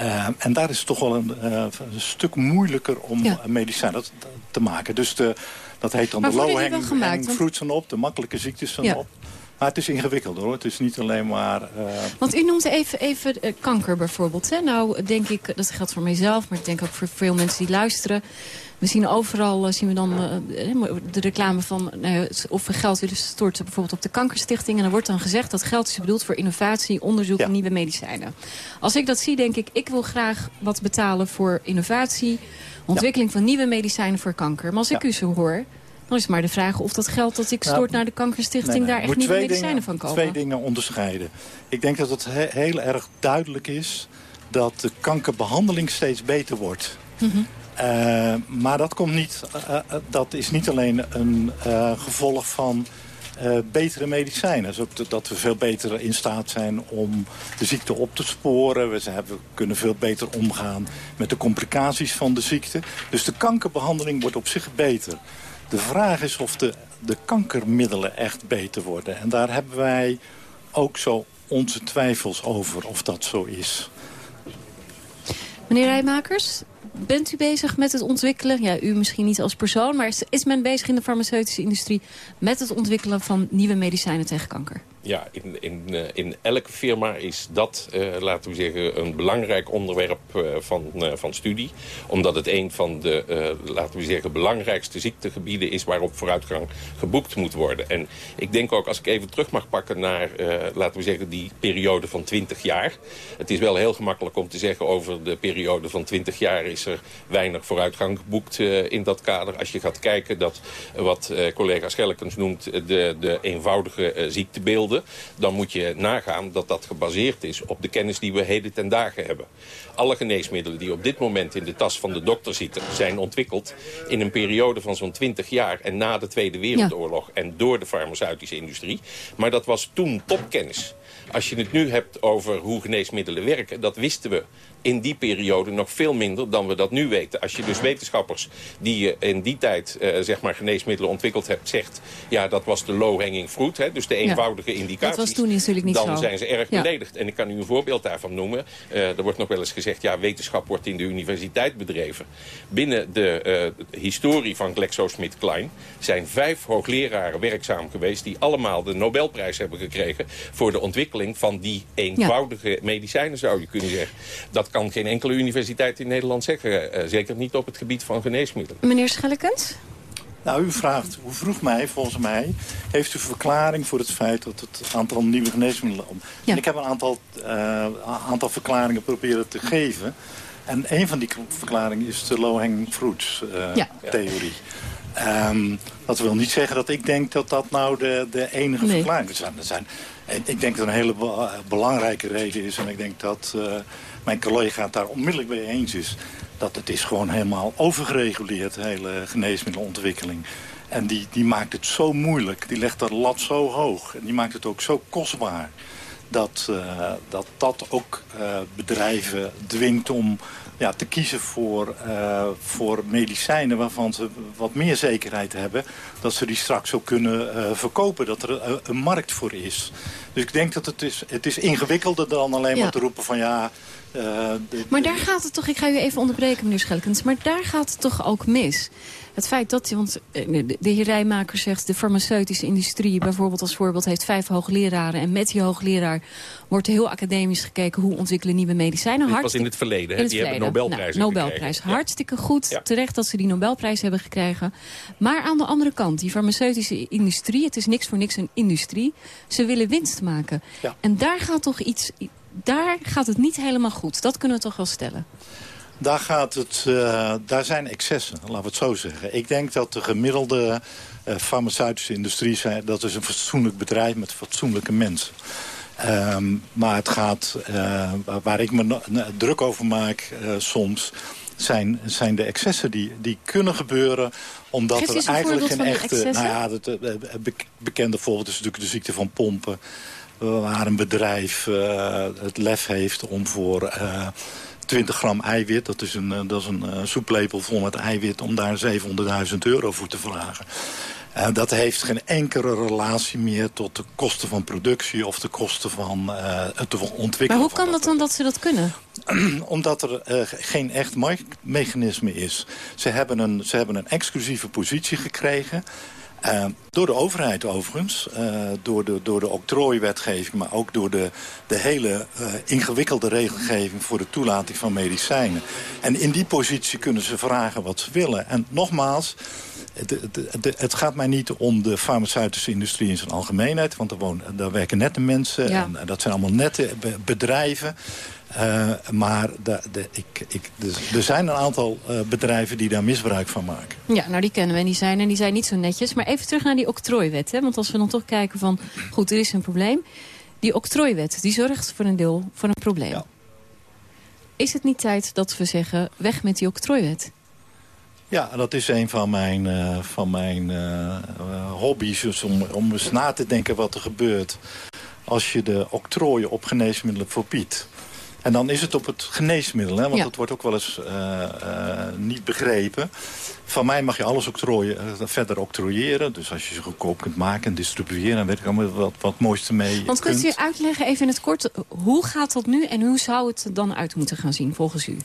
Uh, en daar is het toch wel een, uh, een stuk moeilijker om ja. medicijnen te maken. Dus de, dat heet dan maar de low hanging, gemaakt, hanging fruits van op, de makkelijke ziektes van ja. op. Maar het is ingewikkelder hoor. Het is niet alleen maar... Uh... Want u noemt even, even uh, kanker bijvoorbeeld. Hè? Nou denk ik, dat geldt voor mijzelf, maar ik denk ook voor veel mensen die luisteren. We zien overal, uh, zien we dan de reclame van of we geld willen storten bijvoorbeeld op de kankerstichting. En dan wordt dan gezegd dat geld is bedoeld voor innovatie, onderzoek ja. en nieuwe medicijnen. Als ik dat zie, denk ik, ik wil graag wat betalen voor innovatie, ontwikkeling ja. van nieuwe medicijnen voor kanker. Maar als ik u zo hoor, dan is maar de vraag of dat geld dat ik stort nou, naar de kankerstichting... Nee, nee. daar echt nieuwe medicijnen van komen. Twee dingen onderscheiden. Ik denk dat het he heel erg duidelijk is dat de kankerbehandeling steeds beter wordt. Mm -hmm. uh, maar dat, komt niet, uh, dat is niet alleen een uh, gevolg van betere medicijnen. Dus ook dat we veel beter in staat zijn om de ziekte op te sporen. We, hebben, we kunnen veel beter omgaan met de complicaties van de ziekte. Dus de kankerbehandeling wordt op zich beter. De vraag is of de, de kankermiddelen echt beter worden. En daar hebben wij ook zo onze twijfels over of dat zo is. Meneer Rijmakers, Bent u bezig met het ontwikkelen, ja, u misschien niet als persoon... maar is, is men bezig in de farmaceutische industrie... met het ontwikkelen van nieuwe medicijnen tegen kanker? Ja, in, in, eh, in elke firma is dat, eh, laten we zeggen, een belangrijk onderwerp eh, van, van studie. Omdat het een van de, laten we zeggen, belangrijkste ziektegebieden is waarop vooruitgang geboekt moet worden. En ik denk ook, als ik even terug mag pakken naar, laten we zeggen, die periode van 20 jaar. Het is wel heel gemakkelijk om te zeggen over de periode van 20 jaar is er weinig vooruitgang geboekt in dat kader. Als je gaat kijken dat wat collega Schellekens noemt de, de eenvoudige eh, dan moet je nagaan dat dat gebaseerd is op de kennis die we heden ten dagen hebben. Alle geneesmiddelen die op dit moment in de tas van de dokter zitten... zijn ontwikkeld in een periode van zo'n 20 jaar... en na de Tweede Wereldoorlog en door de farmaceutische industrie. Maar dat was toen topkennis. Als je het nu hebt over hoe geneesmiddelen werken... dat wisten we in die periode nog veel minder dan we dat nu weten. Als je dus wetenschappers die je in die tijd eh, zeg maar geneesmiddelen ontwikkeld hebt... zegt, ja, dat was de low-hanging fruit, hè, dus de eenvoudige indicaties... Dat was toen natuurlijk niet dan zo. zijn ze erg Ja. beledigd. En ik kan u een voorbeeld daarvan noemen. Eh, er wordt nog wel eens gezegd, ja, wetenschap wordt in de universiteit bedreven. Binnen de eh, historie van GlaxoSmithKline zijn vijf hoogleraren werkzaam geweest... die allemaal de Nobelprijs hebben gekregen... voor de ontwikkeling van die eenvoudige medicijnen, zou je kunnen zeggen. Dat kan geen enkele universiteit in Nederland zeggen. eh, zeker niet op het gebied van geneesmiddelen. Meneer Schellekens? Nou, u vraagt, u vroeg mij, volgens mij, heeft u verklaring voor het feit dat het aantal nieuwe geneesmiddelen... Om... En ik heb een aantal, eh, aantal verklaringen proberen te geven. En een van die verklaringen is de low-hanging fruit eh, Ja. theorie. Ehm, dat wil niet zeggen dat ik denk dat dat nou de, de enige Nee. verklaring is. Er zijn, er zijn, ik denk dat een hele be- belangrijke reden is. En ik denk dat eh, mijn collega daar onmiddellijk mee eens is. Dat het is gewoon helemaal overgereguleerd, de hele geneesmiddelenontwikkeling. En die, die maakt het zo moeilijk. Die legt de lat zo hoog. En die maakt het ook zo kostbaar. Dat eh, dat, dat ook eh, bedrijven dwingt om ja, te kiezen voor, eh, voor medicijnen waarvan ze wat meer zekerheid hebben. Dat ze die straks ook kunnen eh, verkopen. Dat er een, een markt voor is. Dus ik denk dat het is, het is ingewikkelder dan alleen Ja. maar te roepen van ja... eh, de- Maar daar gaat het toch, ik ga u even onderbreken meneer Schelkens, maar daar gaat het toch ook mis. Het feit dat, want eh, de heer Rijmaker zegt... de farmaceutische industrie bijvoorbeeld als voorbeeld heeft vijf hoogleraren... en met die hoogleraar wordt heel academisch gekeken... hoe ontwikkelen nieuwe medicijnen. Dit was in het verleden, hè? die hebben verleden. Nobelprijzen Nou, Nobelprijs. gekregen. Hartstikke goed. Ja. Terecht dat ze die Nobelprijs hebben gekregen. Maar aan de andere kant, die farmaceutische industrie... het is niks voor niks een industrie. Ze willen winst maken. En daar gaat toch iets... Daar gaat het niet helemaal goed. Dat kunnen we toch wel stellen. Daar, gaat het, eh, daar zijn excessen, laten we het zo zeggen. Ik denk dat de gemiddelde eh, farmaceutische industrie... Zijn, dat is een fatsoenlijk bedrijf met fatsoenlijke mensen. Ehm, maar het gaat, eh, waar- ik me druk over maak soms... Zijn, zijn de excessen die, die kunnen gebeuren... omdat Geeft er eigenlijk geen echte... Nou ja, het bekende voorbeeld is natuurlijk de ziekte van pompen. Waar een bedrijf het lef heeft om voor... 20 gram eiwit, dat is een, eh, dat is een eh, soeplepel vol met eiwit... om daar 700.000 euro voor te vragen. Eh, dat heeft geen enkele relatie meer tot de kosten van productie... of de kosten van eh, het ontwikkelen. Maar hoe kan dat dan dat ze dat kunnen? Omdat er geen echt marktmechanisme is. Ze hebben een, ze hebben een exclusieve positie gekregen... Eh, door de overheid overigens, eh, door, de, door de octrooiwetgeving... maar ook door de, de hele eh, ingewikkelde regelgeving voor de toelating van medicijnen. En in die positie kunnen ze vragen wat ze willen. En nogmaals, de, de, de- het gaat mij niet om de farmaceutische industrie in zijn algemeenheid... want daar, wonen, daar werken nette mensen Ja. en dat zijn allemaal nette be- bedrijven... Eh, maar de, de, ik, ik, dus er zijn een aantal eh, bedrijven die daar misbruik van maken. Ja, nou die kennen we en die zijn, en die zijn niet zo netjes. Maar even terug naar die octrooiwet. Hè? Want als we dan toch kijken van, goed, er is een probleem. Die octrooiwet, die zorgt voor een deel voor een probleem. Is het niet tijd dat we zeggen, weg met die octrooiwet? Ja, dat is een van mijn, eh, van mijn hobby's. Dus om, om eens na te denken wat er gebeurt als je de octrooien op geneesmiddelen verbiedt. En dan is het op het geneesmiddel, hè, want Ja. dat wordt ook wel eens eh, eh, niet begrepen. Van mij mag je alles octrooien, eh, verder octrooieren. Dus als je ze goedkoop kunt maken en distribueren... dan weet ik allemaal wat, wat mooiste mee Want kunt u uitleggen even in het kort, hoe gaat dat nu en hoe zou het er dan uit moeten gaan zien volgens u?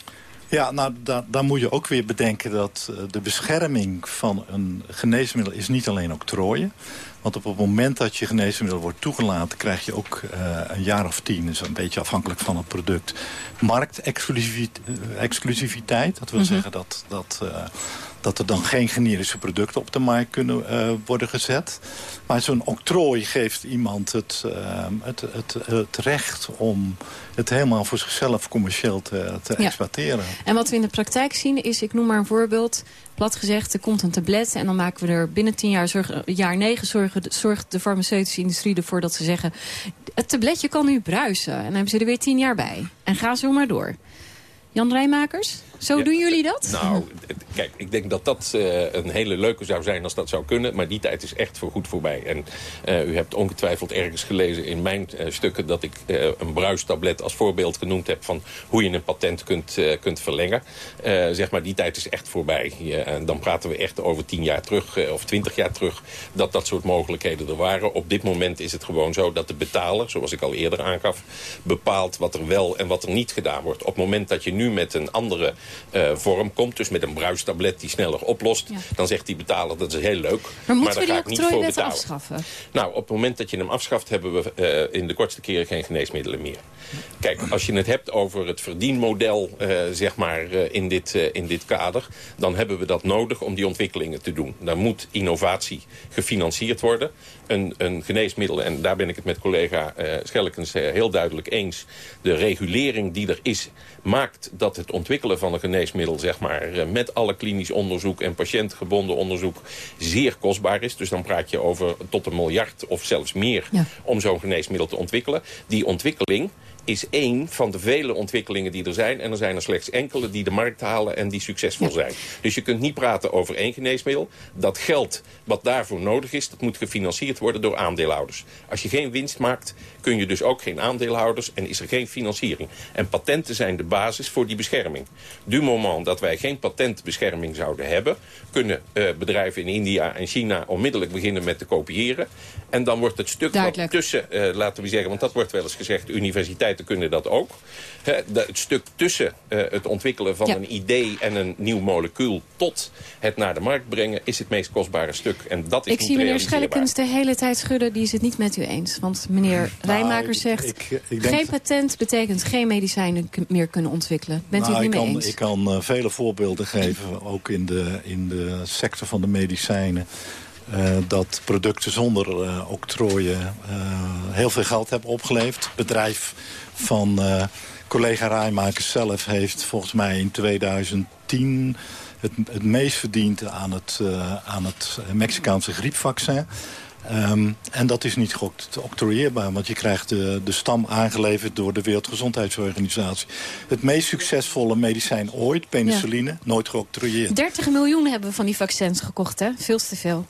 Ja, nou, da daar moet je ook weer bedenken dat uh, de bescherming van een geneesmiddel is niet alleen octrooien. Want op het moment dat je geneesmiddel wordt toegelaten... krijg je ook uh, een jaar of tien, dus een beetje afhankelijk van het product... marktexclusiviteit. Dat wil Mhm. zeggen dat, dat, uh, dat er dan geen generische producten op de markt kunnen uh, worden gezet. Maar zo'n octrooi geeft iemand het, uh, het, het, het recht om het helemaal voor zichzelf commercieel te, te Ja. exploiteren. En wat we in de praktijk zien is, ik noem maar een voorbeeld... plat gezegd, er komt een tablet en dan maken we er binnen tien jaar... Zorg, jaar negen zorgen, zorgt de farmaceutische industrie ervoor dat ze zeggen... het tabletje kan nu bruisen. En dan hebben ze er weer tien jaar bij. En ga zo maar door. Jan Rijmakers, zo Ja, doen jullie dat? Nou, kijk, ik denk dat dat eh, een hele leuke zou zijn als dat zou kunnen. Maar die tijd is echt voor goed voorbij. En eh, u hebt ongetwijfeld ergens gelezen in mijn eh, stukken... dat ik een bruistablet als voorbeeld genoemd heb... van hoe je een patent kunt, kunt verlengen. Zeg maar, die tijd is echt voorbij. En dan praten we echt over tien jaar terug of twintig jaar terug... dat dat soort mogelijkheden er waren. Op dit moment is het gewoon zo dat de betaler, zoals ik al eerder aangaf... bepaalt wat er wel en wat er niet gedaan wordt. Op het moment dat je nu met een andere eh, vorm komt... dus met een bruistablet die sneller oplost... Ja. dan zegt die betaler dat is heel leuk. Maar moeten daar we ga die ik niet voor betalen. afschaffen? Nou, op het moment dat je hem afschaft... hebben we eh, in de kortste keren geen geneesmiddelen meer. Kijk, als je het hebt over het verdienmodel... eh, zeg maar, in, dit, in dit kader... dan hebben we dat nodig om die ontwikkelingen te doen. Dan moet innovatie gefinancierd worden. Een, een geneesmiddel, en daar ben ik het met collega eh Schellekens eh, heel duidelijk eens... de regulering die er is, maakt dat het ontwikkelen van een geneesmiddel... zeg maar, eh, met alle klinisch onderzoek en patiëntgebonden onderzoek... zeer kostbaar is. Dus dan praat je over tot een miljard of zelfs meer... om zo'n geneesmiddel te ontwikkelen. Die ontwikkeling is één van de vele ontwikkelingen die er zijn. En er zijn er slechts enkele die de markt halen en die succesvol zijn. Dus je kunt niet praten over één geneesmiddel. Dat geld wat daarvoor nodig is, dat moet gefinancierd worden door aandeelhouders. Als je geen winst maakt, kun je dus ook geen aandeelhouders en is er geen financiering. En patenten zijn de basis voor die bescherming. Du moment dat wij geen patentbescherming zouden hebben... kunnen eh, bedrijven in India en China onmiddellijk beginnen met te kopiëren. En dan wordt het stuk wat tussen, eh, laten we zeggen... want dat wordt wel eens gezegd, universiteiten kunnen dat ook. De- het stuk tussen eh, het ontwikkelen van Ja. een idee en een nieuw molecuul... tot het naar de markt brengen, is het meest kostbare stuk. En dat is Ik niet zie meneer. Schellekens de hele tijd schudden. Die is het niet met u eens. Want meneer Rijmakers Nou, zegt... ik- ik denk- geen patent betekent geen medicijnen meer kunnen ontwikkelen. Bent u Nou, het niet ik mee kan, eens? Ik kan eh, vele voorbeelden geven, ook in de, in de sector van de medicijnen... eh, dat producten zonder eh, octrooien eh, heel veel geld hebben opgeleverd. Bedrijf van eh, collega Rijmakers zelf heeft volgens mij in 2010... Het, het meest verdiend aan het, eh, aan het Mexicaanse griepvaccin. Ehm, en dat is niet geoctrooieerbaar, want je krijgt de, de stam aangeleverd door de Wereldgezondheidsorganisatie. Het meest succesvolle medicijn ooit, penicilline, nooit geoctrooieerd. 30 miljoen hebben we van die vaccins gekocht, hè? Veel te veel.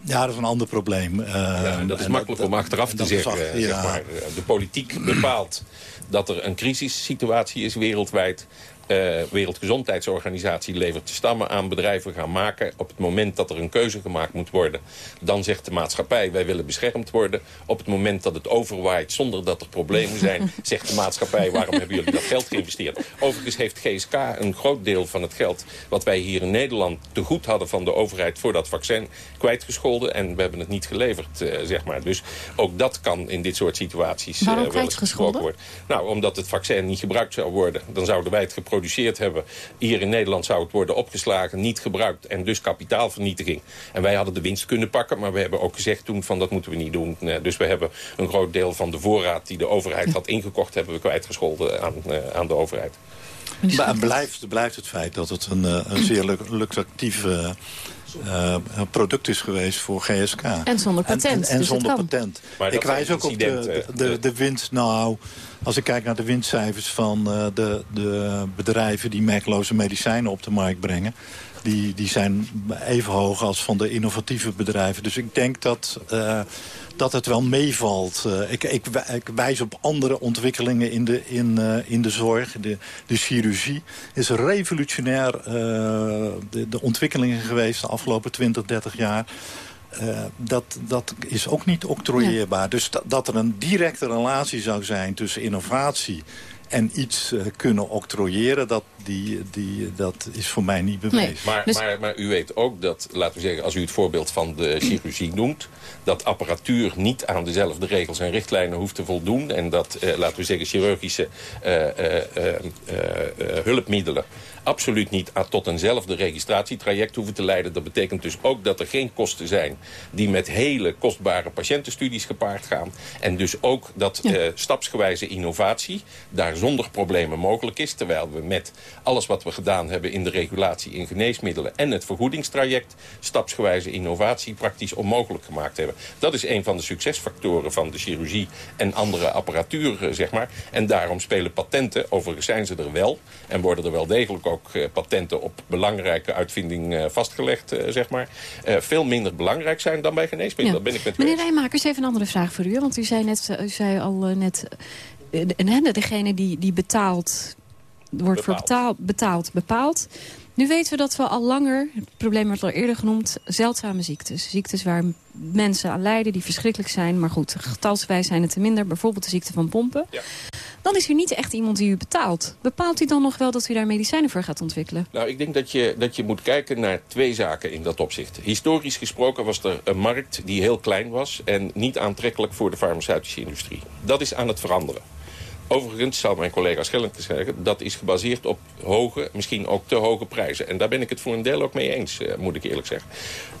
Ja, dat is een ander probleem. Uh, Ja, en dat is makkelijk om achteraf te is zeggen. ja. zeg maar. De politiek bepaalt dat er een crisissituatie is wereldwijd. Eh Wereldgezondheidsorganisatie levert de stammen aan. Bedrijven gaan maken. Op het moment dat er een keuze gemaakt moet worden... dan zegt de maatschappij, wij willen beschermd worden. Op het moment dat het overwaait zonder dat er problemen zijn... zegt de maatschappij, waarom hebben jullie dat geld geïnvesteerd? Overigens heeft GSK een groot deel van het geld... wat wij hier in Nederland te goed hadden van de overheid... voor dat vaccin kwijtgescholden. En we hebben het niet geleverd, eh, zeg maar. Dus ook dat kan in dit soort situaties eh, wel eens gesproken worden. Nou, omdat het vaccin niet gebruikt zou worden. Dan zouden wij het geproduceerd hebben. Hier in Nederland zou het worden opgeslagen, niet gebruikt. En dus kapitaalvernietiging. En wij hadden de winst kunnen pakken. Maar we hebben ook gezegd toen van dat moeten we niet doen. Eh, Dus we hebben een groot deel van de voorraad die de overheid had ingekocht... hebben we kwijtgescholden aan, eh, aan de overheid. Maar blijft, blijft het feit dat het een, eh, een zeer lucratief eh, eh, product is geweest voor GSK. En zonder patent, En, en dus zonder patent. Maar ik wijs ook op de, de, de winst. Nou, als ik kijk naar de winstcijfers van eh, de, de bedrijven die merkloze medicijnen op de markt brengen. Die, die zijn even hoog als van de innovatieve bedrijven. Dus ik denk dat, eh, dat het wel meevalt. Eh, ik, ik, wij- ik wijs op andere ontwikkelingen in de, in, eh, in de zorg. De, de chirurgie is revolutionair de, de ontwikkelingen geweest de afgelopen 20, 30 jaar. Dat, dat is ook niet octrooieerbaar. Dus dat, dat er een directe relatie zou zijn tussen innovatie en iets eh, kunnen octrooieren, dat, die, die, dat is voor mij niet bewezen. Maar, Dus- maar, maar u weet ook dat, laten we zeggen, als u het voorbeeld van de chirurgie noemt... dat apparatuur niet aan dezelfde regels en richtlijnen hoeft te voldoen... en dat, eh, laten we zeggen, chirurgische eh, eh, eh, eh, eh, hulpmiddelen absoluut niet tot eenzelfde registratietraject hoeven te leiden. Dat betekent dus ook dat er geen kosten zijn die met hele kostbare patiëntenstudies gepaard gaan. En dus ook dat eh, stapsgewijze innovatie daar zonder problemen mogelijk is. Terwijl we met alles wat we gedaan hebben in de regulatie in geneesmiddelen en het vergoedingstraject stapsgewijze innovatie praktisch onmogelijk gemaakt hebben. Dat is een van de succesfactoren van de chirurgie en andere apparatuur, eh, zeg maar. En daarom spelen patenten, overigens zijn ze er wel en worden er wel degelijk ook eh, patenten op belangrijke uitvinding eh, vastgelegd, eh, zeg maar, veel minder belangrijk zijn dan bij geneesmiddelen. Dat ben ik met Meneer. Rijmakers, even een andere vraag voor u. Want u zei, net, u zei al net... de- en degene die, die betaalt, wordt voor betaald, betaald, bepaald. Nu weten we dat we al langer, het probleem werd al eerder genoemd... zeldzame ziektes. Ziektes waar mensen aan lijden, die verschrikkelijk zijn. Maar goed, getalswijs zijn het te minder. Bijvoorbeeld de ziekte van pompen. Dan is er niet echt iemand die u betaalt. Bepaalt u dan nog wel dat u daar medicijnen voor gaat ontwikkelen? Nou, ik denk dat je, dat je moet kijken naar twee zaken in dat opzicht. Historisch gesproken was er een markt die heel klein was... en niet aantrekkelijk voor de farmaceutische industrie. Dat is aan het veranderen. Overigens zal mijn collega Schellingke zeggen... dat is gebaseerd op hoge, misschien ook te hoge prijzen. En daar ben ik het voor een deel ook mee eens, eh, moet ik eerlijk zeggen.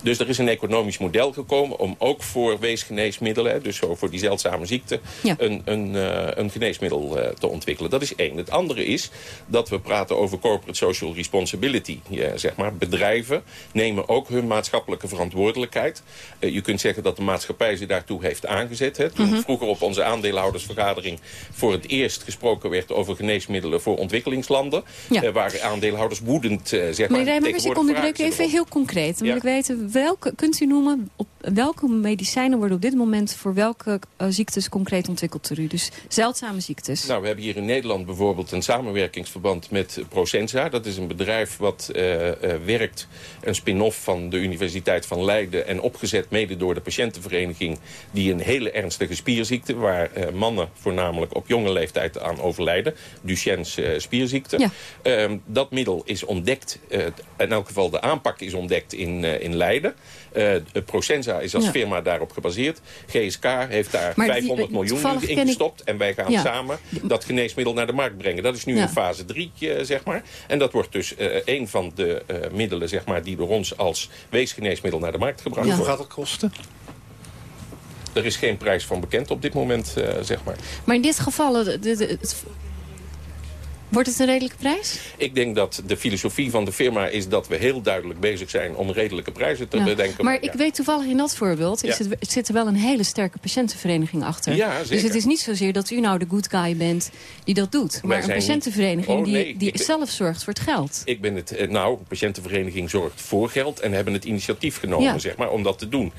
Dus er is een economisch model gekomen... om ook voor weesgeneesmiddelen, dus zo voor die zeldzame ziekte... een, een, eh, een geneesmiddel eh, te ontwikkelen. Dat is één. Het andere is dat we praten over corporate social responsibility. Ja, zeg maar. Bedrijven nemen ook hun maatschappelijke verantwoordelijkheid. Je kunt zeggen dat de maatschappij ze daartoe heeft aangezet. Hè. Toen Mhm. vroeger op onze aandeelhoudersvergadering... voor het eerst gesproken werd over geneesmiddelen voor ontwikkelingslanden... Ja. eh, waren aandeelhouders woedend, eh, zeg maar. Meneer Rijmakers, ik onderbreek u even heel concreet. Dan Ja. wil ik weten, welke, kunt u noemen op welke medicijnen worden op dit moment... voor welke eh, ziektes concreet ontwikkeld door u? Dus zeldzame ziektes. Nou, we hebben hier in Nederland bijvoorbeeld een samenwerkingsverband met Procensa. Dat is een bedrijf wat werkt, een spin-off van de Universiteit van Leiden... en opgezet mede door de patiëntenvereniging... die een hele ernstige spierziekte... waar mannen voornamelijk op jonge leeftijd aan overlijden. Duchenne's eh, spierziekte. Ehm, dat middel is ontdekt, eh, in elk geval de aanpak is ontdekt in, eh, in Leiden. Eh, Procensa is als Ja. firma daarop gebaseerd. GSK heeft daar Maar die- 500 miljoen in ik- gestopt. En wij gaan Ja. samen dat geneesmiddel naar de markt brengen. Dat is nu Ja. in fase 3, eh, zeg maar. En dat wordt dus eh, een van de eh, middelen zeg maar, die door ons als weesgeneesmiddel naar de markt gebracht Hoeveel wordt. gaat het kosten? Er is geen prijs van bekend op dit moment, eh, zeg maar. Maar in dit geval, de, de- de- het- wordt het een redelijke prijs? Ik denk dat de filosofie van de firma is dat we heel duidelijk bezig zijn om redelijke prijzen te Ja. bedenken. Maar ja. ik weet toevallig in dat voorbeeld, is Ja. het, het zit er wel een hele sterke patiëntenvereniging achter. Ja, Dus zeker. het is niet zozeer dat u nou de good guy bent die dat doet. Maar een niet- patiëntenvereniging Oh, die, nee, die ben- zelf zorgt voor het geld. Ik ben het, eh, nou, de patiëntenvereniging zorgt voor geld en hebben het initiatief genomen, zeg maar, om dat te doen.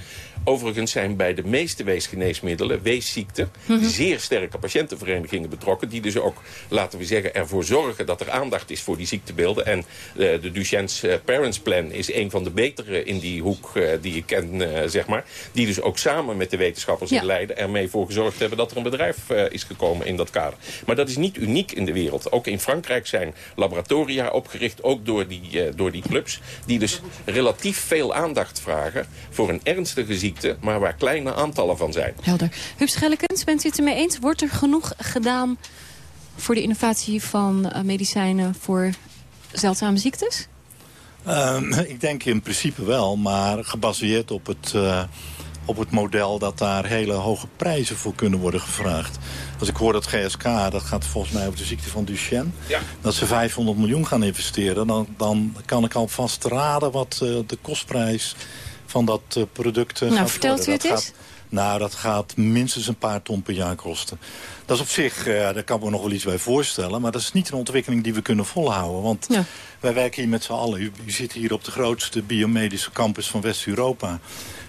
Overigens zijn bij de meeste weesgeneesmiddelen, weesziekten, Mhm. zeer sterke patiëntenverenigingen betrokken. Die dus ook, laten we zeggen, ervoor zorgen dat er aandacht is voor die ziektebeelden. En eh, de Duchenne's eh, Parents Plan is een van de betere in die hoek eh, die ik ken, zeg maar. Die dus ook samen met de wetenschappers Ja. in Leiden ermee voor gezorgd hebben dat er een bedrijf is gekomen in dat kader. Maar dat is niet uniek in de wereld. Ook in Frankrijk zijn laboratoria opgericht, ook door die, door die clubs. Die dus relatief veel aandacht vragen voor een ernstige ziekte, maar waar kleine aantallen van zijn. Helder. Huub Schellekens, bent u het ermee eens? Wordt er genoeg gedaan voor de innovatie van eh, medicijnen voor zeldzame ziektes? Ehm, ik denk in principe wel, maar gebaseerd op het, eh, op het model dat daar hele hoge prijzen voor kunnen worden gevraagd. Als ik hoor dat GSK, dat gaat volgens mij over de ziekte van Duchenne, Ja. dat ze 500 miljoen gaan investeren, dan, dan kan ik alvast raden wat eh, de kostprijs van dat eh, product eh, Nou, vertelt worden. u het eens? nou, dat gaat minstens een paar ton per jaar kosten. Dat is op zich, eh, daar kan ik me nog wel iets bij voorstellen. Maar dat is niet een ontwikkeling die we kunnen volhouden. Want wij werken hier met z'n allen. U, u zit hier op de grootste biomedische campus van West-Europa.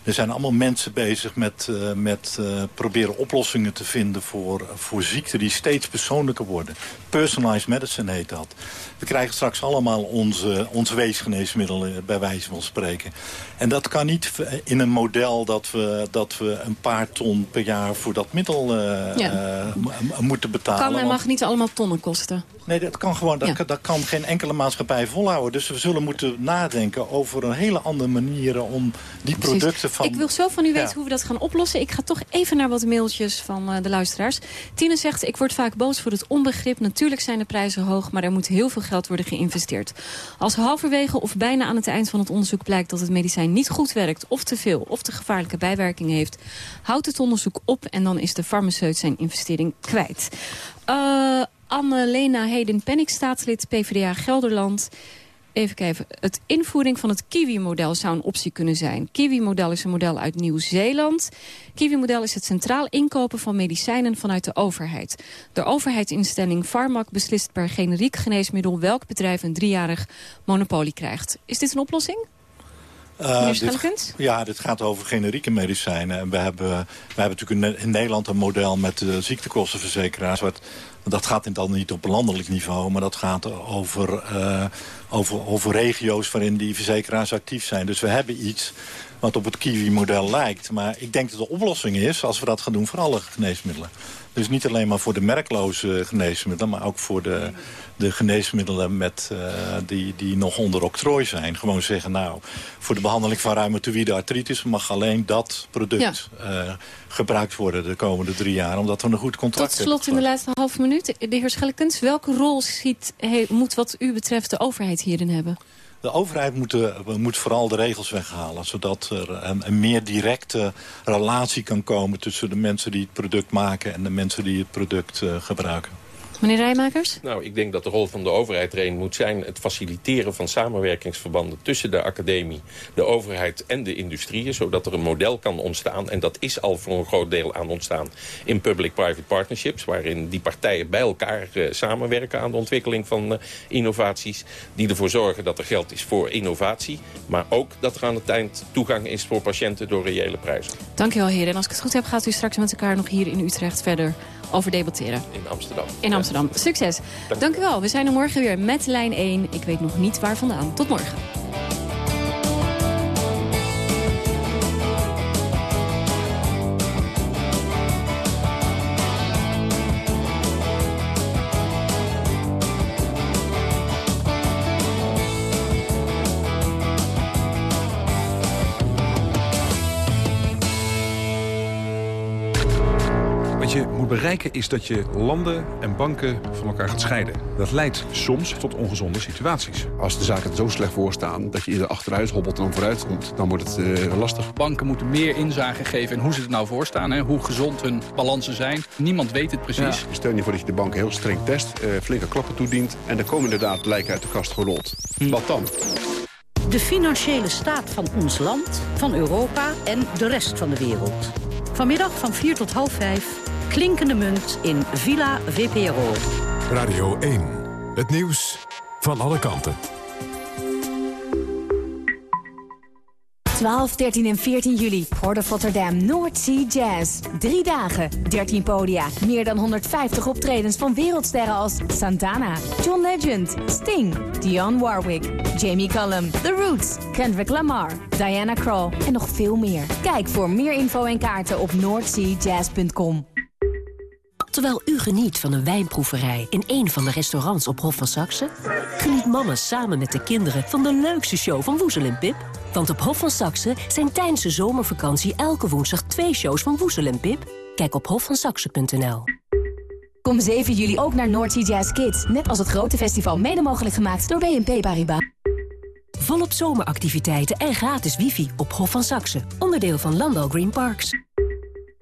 Er zijn allemaal mensen bezig met, met proberen oplossingen te vinden voor, voor ziekten die steeds persoonlijker worden. Personalized medicine heet dat. We krijgen straks allemaal onze, onze weesgeneesmiddelen eh, bij wijze van spreken. En dat kan niet in een model dat we, dat we een paar ton per jaar voor dat middel eh, Ja. eh, moeten betalen. kan en want- mag niet allemaal tonnen kosten. Nee, dat kan gewoon. Dat, Ja. dat kan geen enkele maatschappij volhouden. Dus we zullen moeten nadenken over een hele andere manieren om die Precies. producten van. Ik wil zo van u weten Ja. hoe we dat gaan oplossen. Ik ga toch even naar wat mailtjes van eh, de luisteraars. Tine zegt, ik word vaak boos voor het onbegrip. Natuurlijk zijn de prijzen hoog, maar er moet heel veel geld worden geïnvesteerd. Als halverwege of bijna aan het eind van het onderzoek blijkt... dat het medicijn niet goed werkt, of te veel, of te gevaarlijke bijwerkingen heeft... houdt het onderzoek op en dan is de farmaceut zijn investering kwijt. Eh Anne-Lena Heden Penning, staatslid PvdA Gelderland... Even kijken. Het invoering van het Kiwi-model zou een optie kunnen zijn. Kiwi-model is een model uit Nieuw-Zeeland. Kiwi-model is het centraal inkopen van medicijnen vanuit de overheid. De overheidsinstelling Pharmac beslist per generiek geneesmiddel... welk bedrijf een driejarig monopolie krijgt. Is dit een oplossing? Eh, dit-? Ja, dit gaat over generieke medicijnen. En we hebben, we hebben natuurlijk in Ne- in Nederland een model met de ziektekostenverzekeraars. Wat, dat gaat dan niet op landelijk niveau, maar dat gaat over, eh, over, over regio's waarin die verzekeraars actief zijn. Dus we hebben iets wat op het Kiwi-model lijkt. Maar ik denk dat de oplossing is, als we dat gaan doen, voor alle geneesmiddelen. Dus niet alleen maar voor de merkloze geneesmiddelen... maar ook voor de, de geneesmiddelen met, eh, die, die nog onder octrooi zijn. Gewoon zeggen, nou, voor de behandeling van reumatoïde artritis... mag alleen dat product eh, gebruikt worden de komende drie jaar... omdat we een goed contract Tot hebben slot in de laatste halve minuut. De heer Schellekens, welke rol ziet, he- moet wat u betreft de overheid hierin hebben? De overheid moet, moet vooral de regels weghalen... zodat er een, een meer directe relatie kan komen... tussen de mensen die het product maken... en de mensen die het product eh, gebruiken. Meneer Rijmakers? Nou, ik denk dat de rol van de overheid erin moet zijn... het faciliteren van samenwerkingsverbanden tussen de academie, de overheid en de industrieën... zodat er een model kan ontstaan. En dat is al voor een groot deel aan ontstaan in public-private partnerships... waarin die partijen bij elkaar eh, samenwerken aan de ontwikkeling van eh, innovaties... die ervoor zorgen dat er geld is voor innovatie... maar ook dat er aan het eind toegang is voor patiënten door reële prijzen. Dank u wel, heren. En als ik het goed heb, gaat u straks met elkaar nog hier in Utrecht verder over debatteren. In Amsterdam. In Amsterdam. Succes. Dank u wel. We zijn er morgen weer met lijn 1. Ik weet nog niet waar vandaan. Tot morgen. Bereiken is dat je landen en banken van elkaar gaat scheiden. Dat leidt soms tot ongezonde situaties. Als de zaken er zo slecht voor staan dat je eerder achteruit hobbelt dan vooruit komt, dan wordt het eh, lastig. Banken moeten meer inzage geven in hoe ze er nou voor staan. Hè? Hoe gezond hun balansen zijn. Niemand weet het precies. Stel je voor dat je de banken heel streng test, eh, flinke klappen toedient en er komen inderdaad lijken uit de kast gerold. Wat dan? De financiële staat van ons land, van Europa en de rest van de wereld. Vanmiddag van 4 tot half 5, klinkende munt in Villa VPRO. Radio 1. Het nieuws van alle kanten. 12, 13 en 14 juli. Port of Rotterdam North Sea Jazz. Drie dagen, 13 podia. Meer dan 150 optredens van wereldsterren als Santana, John Legend, Sting, Dionne Warwick, Jamie Cullum, The Roots, Kendrick Lamar, Diana Krall en nog veel meer. Kijk voor meer info en kaarten op northseajazz.com. Terwijl u geniet van een wijnproeverij in een van de restaurants op Hof van Saxe... geniet mama samen met de kinderen van de leukste show van Woezel en Pip. Want op Hof van Saxe zijn tijdens de zomervakantie elke woensdag twee shows van Woezel en Pip. Kijk op hofvansaxe.nl. Kom 7 juli ook naar North Sea Jazz Kids. Net als het grote festival mede mogelijk gemaakt door BNP Paribas. Volop zomeractiviteiten en gratis wifi op Hof van Saxe. Onderdeel van Landal Green Parks.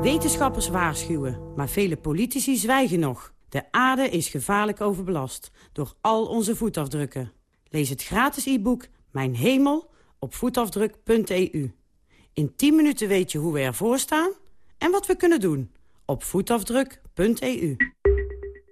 Wetenschappers waarschuwen, maar vele politici zwijgen nog. De aarde is gevaarlijk overbelast door al onze voetafdrukken. Lees het gratis e-book Mijn Hemel op voetafdruk.eu. In 10 minuten weet je hoe we ervoor staan en wat we kunnen doen op voetafdruk.eu.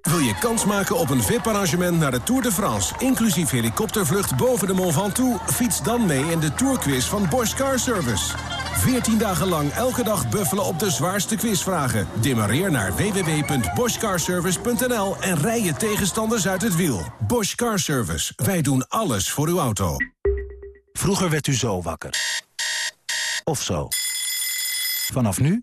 Wil je kans maken op een VIP-arrangement naar de Tour de France... inclusief helikoptervlucht boven de Mont Ventoux? Fiets dan mee in de Tourquiz van Bosch Car Service. 14 dagen lang elke dag buffelen op de zwaarste quizvragen. Demareer naar www.boschcarservice.nl en rij je tegenstanders uit het wiel. Bosch Car Service. Wij doen alles voor uw auto. Vroeger werd u zo wakker. Of zo. Vanaf nu